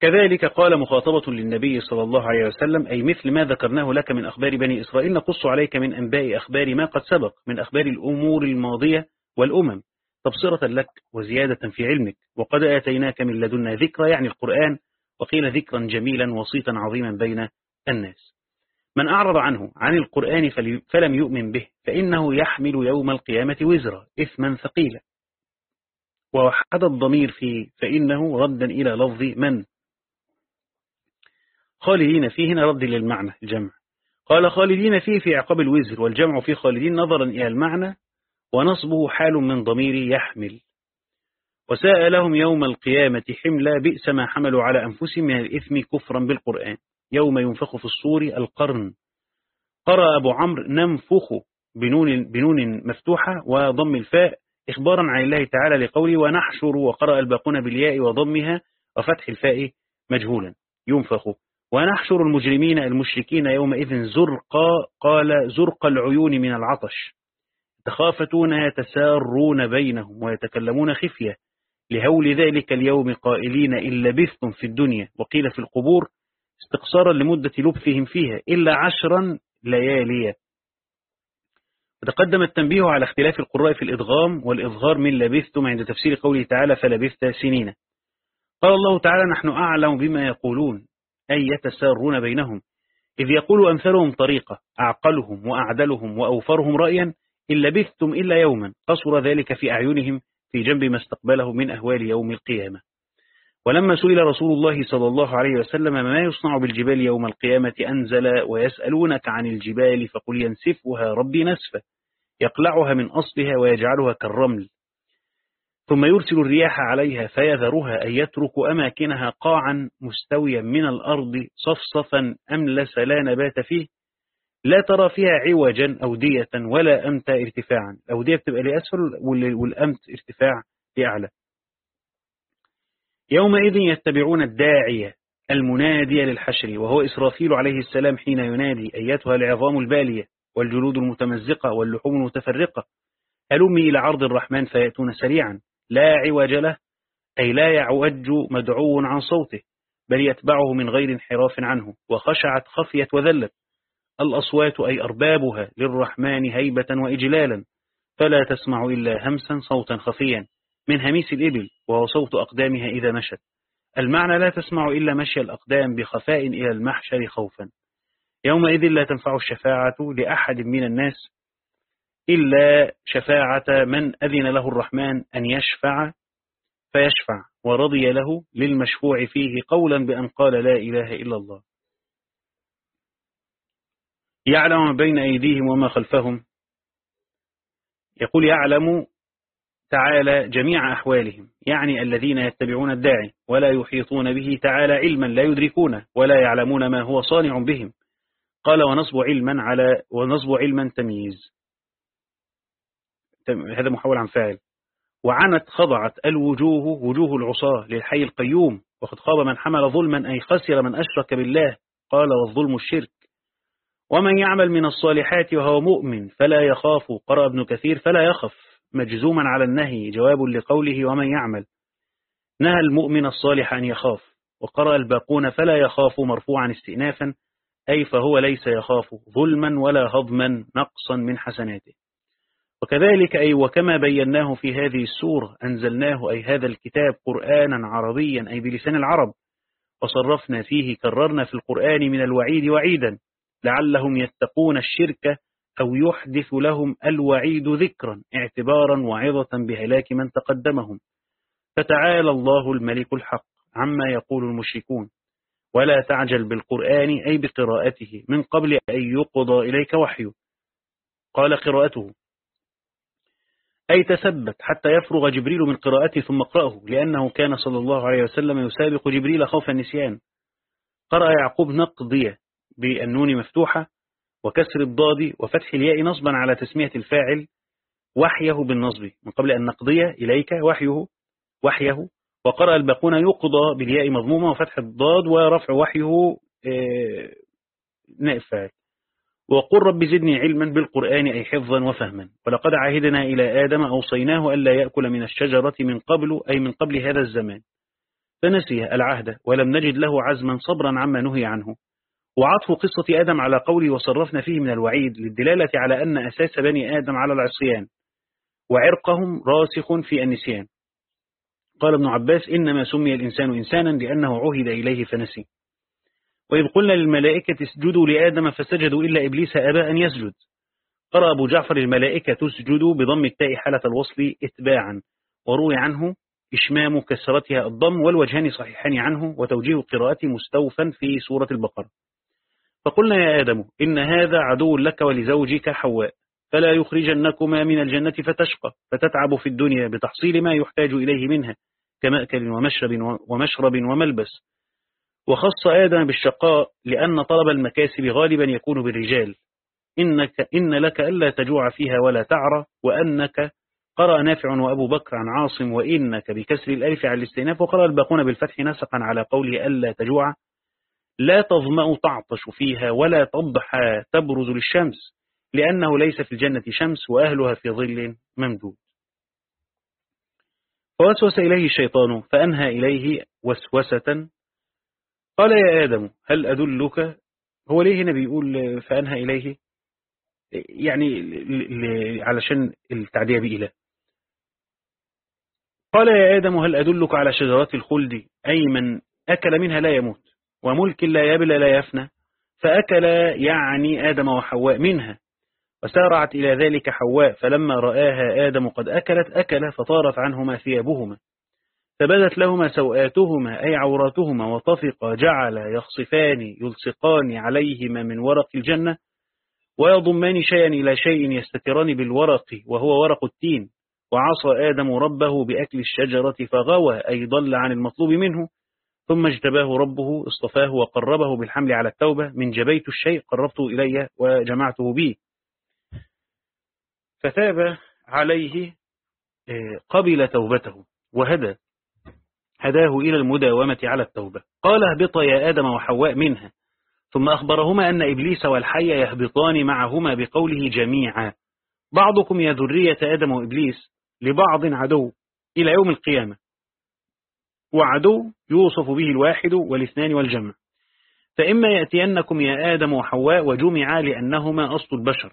Speaker 1: كذلك قال مخاطبة للنبي صلى الله عليه وسلم أي مثل ما ذكرناه لك من أخبار بني إسرائيل نقص عليك من أنباء أخبار ما قد سبق من أخبار الأمور الماضية والأمم. تبصرة لك وزيادة في علمك وقد آتيناك من لدنا ذكرى يعني القرآن وقيل ذكرا جميلا وسيطا عظيما بين الناس. من أعرض عنه عن القرآن فلم يؤمن به فإنه يحمل يوم القيامة وزرا إثما ثقيلا. ووحد الضمير فيه فإنه ردا إلى لفظ من؟ خالدين فيه هنا رد للمعنى الجمع. قال خالدين فيه في عقاب الوزر والجمع في خالدين نظرا إلى المعنى ونصبه حال من ضمير يحمل. وساء لهم يوم القيامة حملا بئس ما حملوا على أنفسهم من الإثم كفرا بالقرآن. يوم ينفخ في الصور القرن. قرأ أبو عمرو ننفخ بنون, بنون مفتوحة وضم الفاء إخبارا عن الله تعالى لقوله ونحشر وقرأ الباقون بالياء وضمها وفتح الفاء مجهولا. ينفخ. ونحشر المجرمين المشركين يومئذ زرقا قال زرق العيون من العطش. تخافتون يتسارون بينهم ويتكلمون خفية. لهول ذلك اليوم قائلين إن لبثتم في الدنيا. وقيل في القبور استقصارا لمدة لبثهم فيها إلا عشرا لياليا. وتقدم التنبيه على اختلاف القراء في الإدغام والإظهار من لبثتم عند تفسير قوله تعالى فلبثت سنين قال الله تعالى نحن أعلم بما يقولون. أي يتسارون بينهم. إذ يقول أمثلهم طريقة أعقلهم وأعدلهم وأوفرهم رأيا إن لبثتم إلا يوما قصر ذلك في أعينهم في جنب ما استقبله من أهوال يوم القيامة. ولما سئل رسول الله صلى الله عليه وسلم ما يصنع بالجبال يوم القيامة أنزل ويسألونك عن الجبال فقل ينسفها ربي نسفا يقلعها من أصلها ويجعلها كالرمل. ثم يرسل الرياح عليها فيذرها أن يترك أماكنها قاعا مستويا من الأرض صفصفا أملس لا نبات فيه لا ترى فيها عوجا أودية ولا أمت ارتفاعا. الأودية بتبقى لأسفل والأمت ارتفاع لأعلى. يومئذ يتبعون الداعية المنادي للحشر وهو إسرافيل عليه السلام حين ينادي أيتها العظام البالية والجلود المتمزقة واللحوم المتفرقة هلمي إلى عرض الرحمن فيأتون سريعا. لا عوج له أي لا يعوج مدعو عن صوته بل يتبعه من غير انحراف عنه وخشعت خفيت وذلت. الأصوات أي أربابها للرحمن هيبة وإجلالا فلا تسمع إلا همسا صوتا خفيا من هميس الإبل وهو صوت أقدامها إذا مشت. المعنى لا تسمع إلا مشي الأقدام بخفاء إلى المحشر خوفا. يومئذ لا تنفع الشفاعة لأحد من الناس إلا شفاعة من أذن له الرحمن أن يشفع فيشفع ورضي له للمشفوع فيه قولا بأن قال لا إله إلا الله. يعلم ما بين أيديهم وما خلفهم. يقول يعلم تعالى جميع أحوالهم يعني الذين يتبعون الداعي ولا يحيطون به تعالى علما لا يدركونه ولا يعلمون ما هو صانع بهم. قال ونصب علما على ونصب علما تمييز. هذا محول عن فاعل. وعنت خضعت الوجوه وجوه العصاة للحي القيوم وقد خاب من حمل ظلما أي خسر من أشرك بالله قال والظلم الشرك. ومن يعمل من الصالحات وهو مؤمن فلا يخاف قرأ ابن كثير فلا يخف. مجزوما على النهي جواب لقوله ومن يعمل. نهى المؤمن الصالح أن يخاف وقرأ الباقون فلا يخاف مرفوعا استئنافا أي فهو ليس يخاف ظلما ولا هضما نقصا من حسناته. وكذلك أي وكما بيناه في هذه السورة أنزلناه أي هذا الكتاب قرآنا عربيا أي بلسان العرب وصرفنا فيه كررنا في القرآن من الوعيد وعيدا لعلهم يتقون الشرك أو يحدث لهم الوعيد ذكرا اعتبارا وعظة بهلاك من تقدمهم. فتعالى الله الملك الحق عما يقول المشركون. ولا تعجل بالقرآن أي بقراءته من قبل أن يقضى إليك وحيه. قال قراءته أي تثبت حتى يفرغ جبريل من قراءته ثم اقرأه لأنه كان صلى الله عليه وسلم يسابق جبريل خوف النسيان. قرأ يعقوب نقضية بالنون مفتوحة وكسر الضاد وفتح الياء نصبا على تسمية الفاعل وحيه بالنصب من قبل أن نقضي إليك وحيه وحيه. وقرأ الباقون يقضى بالياء مضمومة وفتح الضاد ورفع وحيه آه، نائب فاعل. وقل رب زدني علما بالقرآن أي حفظا وفهما. ولقد عهدنا إلى آدم أوصيناه ألا يأكل من الشجرة من قبل أي من قبل هذا الزمان. فنسي العهد ولم نجد له عزما صبرا عما نهي عنه. وعطف قصة آدم على قولي وصرفنا فيه من الوعيد للدلالة على أن أساس بني آدم على العصيان. وعرقهم راسخ في النسيان. قال ابن عباس إنما سمي الإنسان إنسانا لأنه عهد إليه فنسي. وإذ قلنا للملائكة اسجدوا لآدم فسجدوا إلا إبليس أبى أن يسجد. قرأ أبو جعفر الملائكة تسجد بضم التاء حالة الوصل اتباعا وروي عنه إشمام كسرتها الضم والوجهان صحيحان عنه وتوجيه قراءة مستوفا في سورة البقرة. فقلنا يا آدم إن هذا عدو لك ولزوجك حواء فلا يخرجنكما من الجنة فتشقى فتتعب في الدنيا بتحصيل ما يحتاج إليه منها كمأكل ومشرب ومشرب وملبس. وخص آدم بالشقاء لأن طلب المكاسب غالبا يكون بالرجال. إنك إن لك ألا تجوع فيها ولا تعرى وأنك قرأ نافع وأبو بكر عن عاصم وإنك بكسر الألف على الاستئناف وقرأ الباقون بالفتح نسقا على قوله ألا تجوع. لا تظمأ تعطش فيها ولا تضحى تبرز للشمس لأنه ليس في الجنة شمس وأهلها في ظل ممدود. فوسوس إليه الشيطان فأنهى إليه وسوسة قال يا آدم هل أدلك؟ هو ليه هنا بيقول فأنهى إليه؟ يعني علشان التعدية بإله. قال يا آدم هل أدلك على شجرات الخلد؟ أي من أكل منها لا يموت وملك لا يبلى لا يفنى فأكل يعني آدم وحواء منها وسارعت إلى ذلك حواء فلما رآها آدم قد أكلت أكل فطارت عنهما ثيابهما. فبدت لهما سوآتهما أي عوراتهما وطفق جعل يخصفان يلصقان عليهما من ورق الجنة ويضمان شيئا إلى شيء يستتران بالورق وهو ورق التين. وعصى آدم ربه بأكل الشجرة فغوى أي ضل عن المطلوب منه. ثم اجتباه ربه اصطفاه وقربه بالحمل على التوبة. من جبيت الشيء قربته إلي وجمعته به فتاب عليه آه، قبل توبته وهدى. هداه إلى المداومة على التوبة. قال اهبط يا آدم وحواء منها. ثم أخبرهما أن إبليس والحي يهبطان معهما بقوله جميعا. بعضكم يا ذرية آدم وإبليس لبعض عدو إلى يوم القيامة. وعدو يوصف به الواحد والاثنان والجمع. فإما يأتينكم يا آدم وحواء وجمعا لأنهما أصل البشر.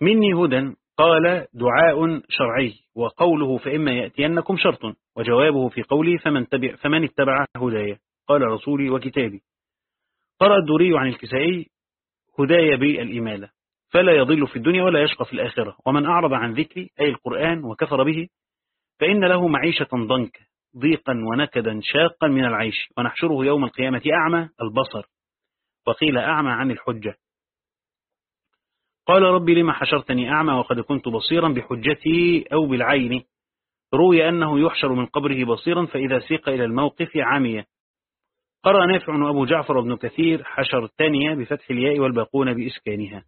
Speaker 1: مني هدى قال دعاء شرعي وقوله فإما يأتينكم شرط وجوابه في قوله فمن, تبع فمن اتبع هدايا قال رسولي وكتابي. قرأ الدوري عن الكسائي هدايا بالإمالة. فلا يضل في الدنيا ولا يشقى في الآخرة. ومن أعرض عن ذكري أي القرآن وكفر به فإن له معيشة ضنكا ضيقا ونكدا شاقا من العيش. ونحشره يوم القيامة أعمى البصر. وقيل أعمى عن الحجة. قال ربي لما حشرتني أعمى وقد كنت بصيرا بحجتي أو بالعين. روي أنه يحشر من قبره بصيرا فإذا سيق إلى الموقف عمي قرأ نافع وأبو جعفر بن كثير حشر الثانية بفتح الياء والباقون بإسكانها.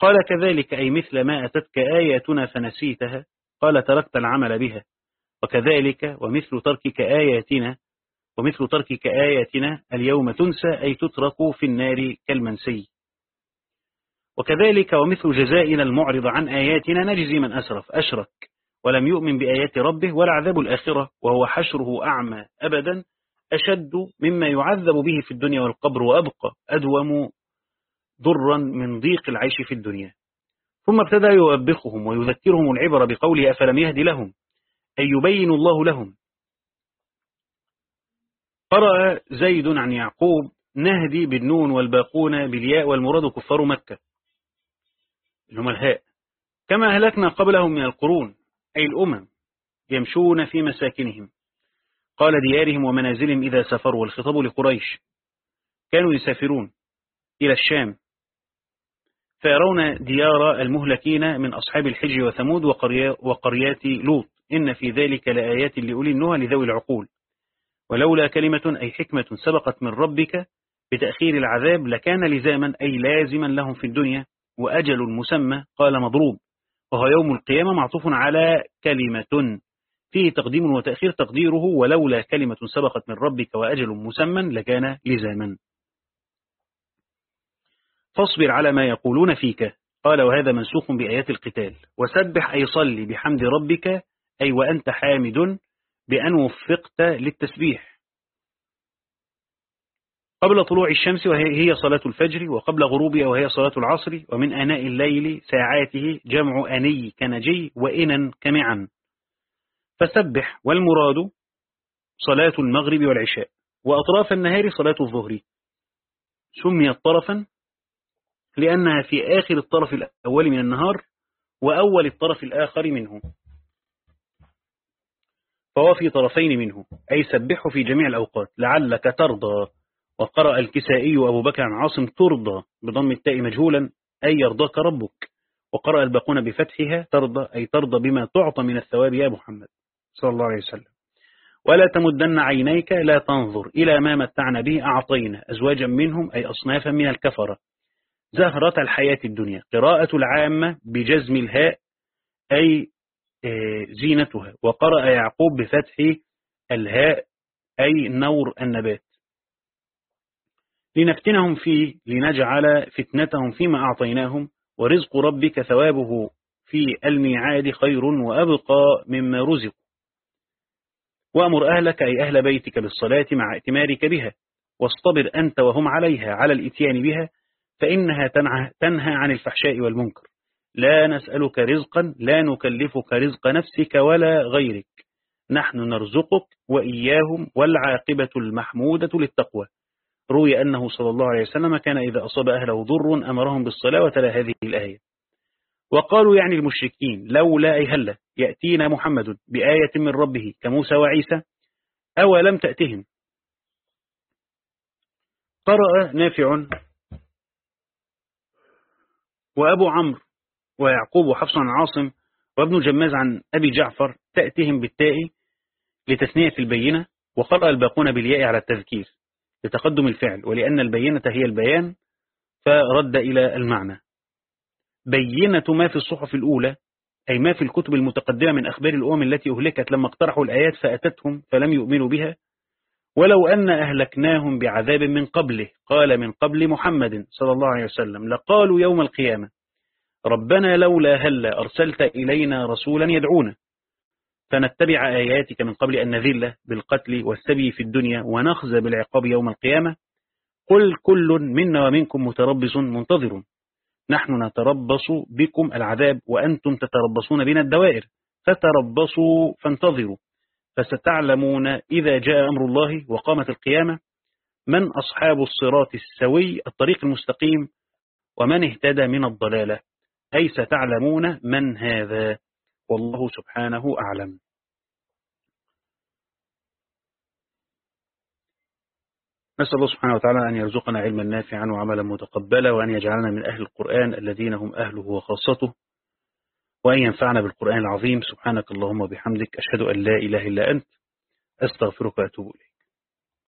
Speaker 1: قال كذلك أي مثل ما أتتك آياتنا فنسيتها. قال تركت العمل بها. وكذلك ومثل تركك آياتنا. ومثل تركك آياتنا اليوم تنسى أي تترك في النار كالمنسي. وكذلك ومثل جزائنا المعرض عن آياتنا نجزي من أسرف أشرك ولم يؤمن بآيات ربه ولا عذاب الآخرة وهو حشره أعمى أبدا أشد مما يعذب به في الدنيا والقبر وأبقى أدوم ضرا من ضيق العيش في الدنيا. ثم ابتدى يوبخهم ويذكرهم العبر بقوله أفلم يهدي لهم؟ أي يبين الله لهم؟ قرأ زيد عن يعقوب نهدي بالنون والباقون بالياء والمراد كفار مكة. اللي هم الهاء. كما أهلكنا قبلهم من القرون أي الأمم يمشون في مساكنهم. قال ديارهم ومنازلهم إذا سافروا والخطاب لقريش. كانوا يسافرون إلى الشام. فيرون ديار المهلكين من أصحاب الحج وثمود وقريات لوط. إن في ذلك لآيات لأولي النهى لذوي العقول. ولولا كلمة أي حكمة سبقت من ربك بتأخير العذاب لكان لزاما أي لازما لهم في الدنيا. وأجل مسمى قال مضروب وهو يوم القيامة معطوف على كلمة. فيه تقديم وتأخير تقديره ولولا كلمة سبقت من ربك وأجل مسمى لكان لزاما. فاصبر على ما يقولون فيك قال وهذا منسوخ بآيات القتال. وسبح أي صلي بحمد ربك أي وأنت حامد بأن وفقت للتسبيح. قبل طلوع الشمس وهي صلاة الفجر وقبل غروبها وهي صلاة العصر ومن أناء الليل ساعاته جمع أني كنجي وإنا كمعا. فسبح والمراد صلاة المغرب والعشاء. وأطراف النهار صلاة الظهر. سميت طرفا لأنها في آخر الطرف الأول من النهار وأول الطرف الآخر منه. فهو في طرفين منه. أي سبحه في جميع الأوقات. لعلك ترضى. وقرأ الكسائي أبو بكر عن عاصم ترضى بضم التاء مجهولا أي يرضاك ربك. وقرأ الباقون بفتحها ترضى أي ترضى بما تعطى من الثواب يا محمد صلى الله عليه وسلم. ولا تمدن عينيك لا تنظر إلى ما متعنا به أعطينا أزواجا منهم أي أصنافا من الكفرة. زهرة الحياة الدنيا قراءة العامة بجزم الهاء أي آه، زينتها. وقرأ يعقوب بفتح الهاء أي نور النبات. لنفتنهم فيه لنجعل فتنتهم فيما أعطيناهم ورزق ربك ثوابه في الميعاد خير وأبقى مما رزق وأمر أهلك أي أهل بيتك بالصلاة مع ائتمارك بها واصطبر أنت وهم عليها على الإتيان بها فإنها تنهى عن الفحشاء والمنكر. لا نسألك رزقا لا نكلفك رزق نفسك ولا غيرك. نحن نرزقك وإياهم والعاقبة المحمودة للتقوى. روي أنه صلى الله عليه وسلم كان إذا أصاب أهله ضر أمرهم بالصلاة وتلا هذه الآية. وقالوا يعني المشركين لولا أي هلا يأتينا محمد بآية من ربه كموسى وعيسى أو لم تأتهم؟ قرأ نافع وأبو عمرو ويعقوب وحفص عن عاصم وابن جماز عن أبي جعفر تأتيهم بالتاء لتثنية البينة وقرأ الباقون بالياء على التذكير. لتقدم الفعل ولأن البينة هي البيان فرد إلى المعنى. بينة ما في الصحف الأولى أي ما في الكتب المتقدمة من أخبار الأمم التي أهلكت لما اقترحوا الآيات فأتتهم فلم يؤمنوا بها. ولو أن أهلكناهم بعذاب من قبله قال من قبل محمد صلى الله عليه وسلم لقالوا يوم القيامة ربنا لولا هل أرسلت إلينا رسولا يدعونا. فنتبع آياتك من قبل أن نذل بالقتل والسبي في الدنيا ونخزى بالعقاب يوم القيامة. قل كل منا ومنكم متربص منتظر. نحن نتربص بكم العذاب وأنتم تتربصون بنا الدوائر. فتربصوا فانتظروا. فستعلمون إذا جاء أمر الله وقامت القيامة من أصحاب الصراط السوي الطريق المستقيم ومن اهتدى من الضلالة. أي ستعلمون من هذا. والله سبحانه أعلم. نسأل الله سبحانه وتعالى أن يرزقنا علما نافعا وعملا متقبلا وأن يجعلنا من أهل القرآن الذين هم أهله وخاصته وأن ينفعنا بالقرآن العظيم. سبحانك اللهم وبحمدك أشهد أن لا إله إلا أنت أستغفرك وأتوب إليك.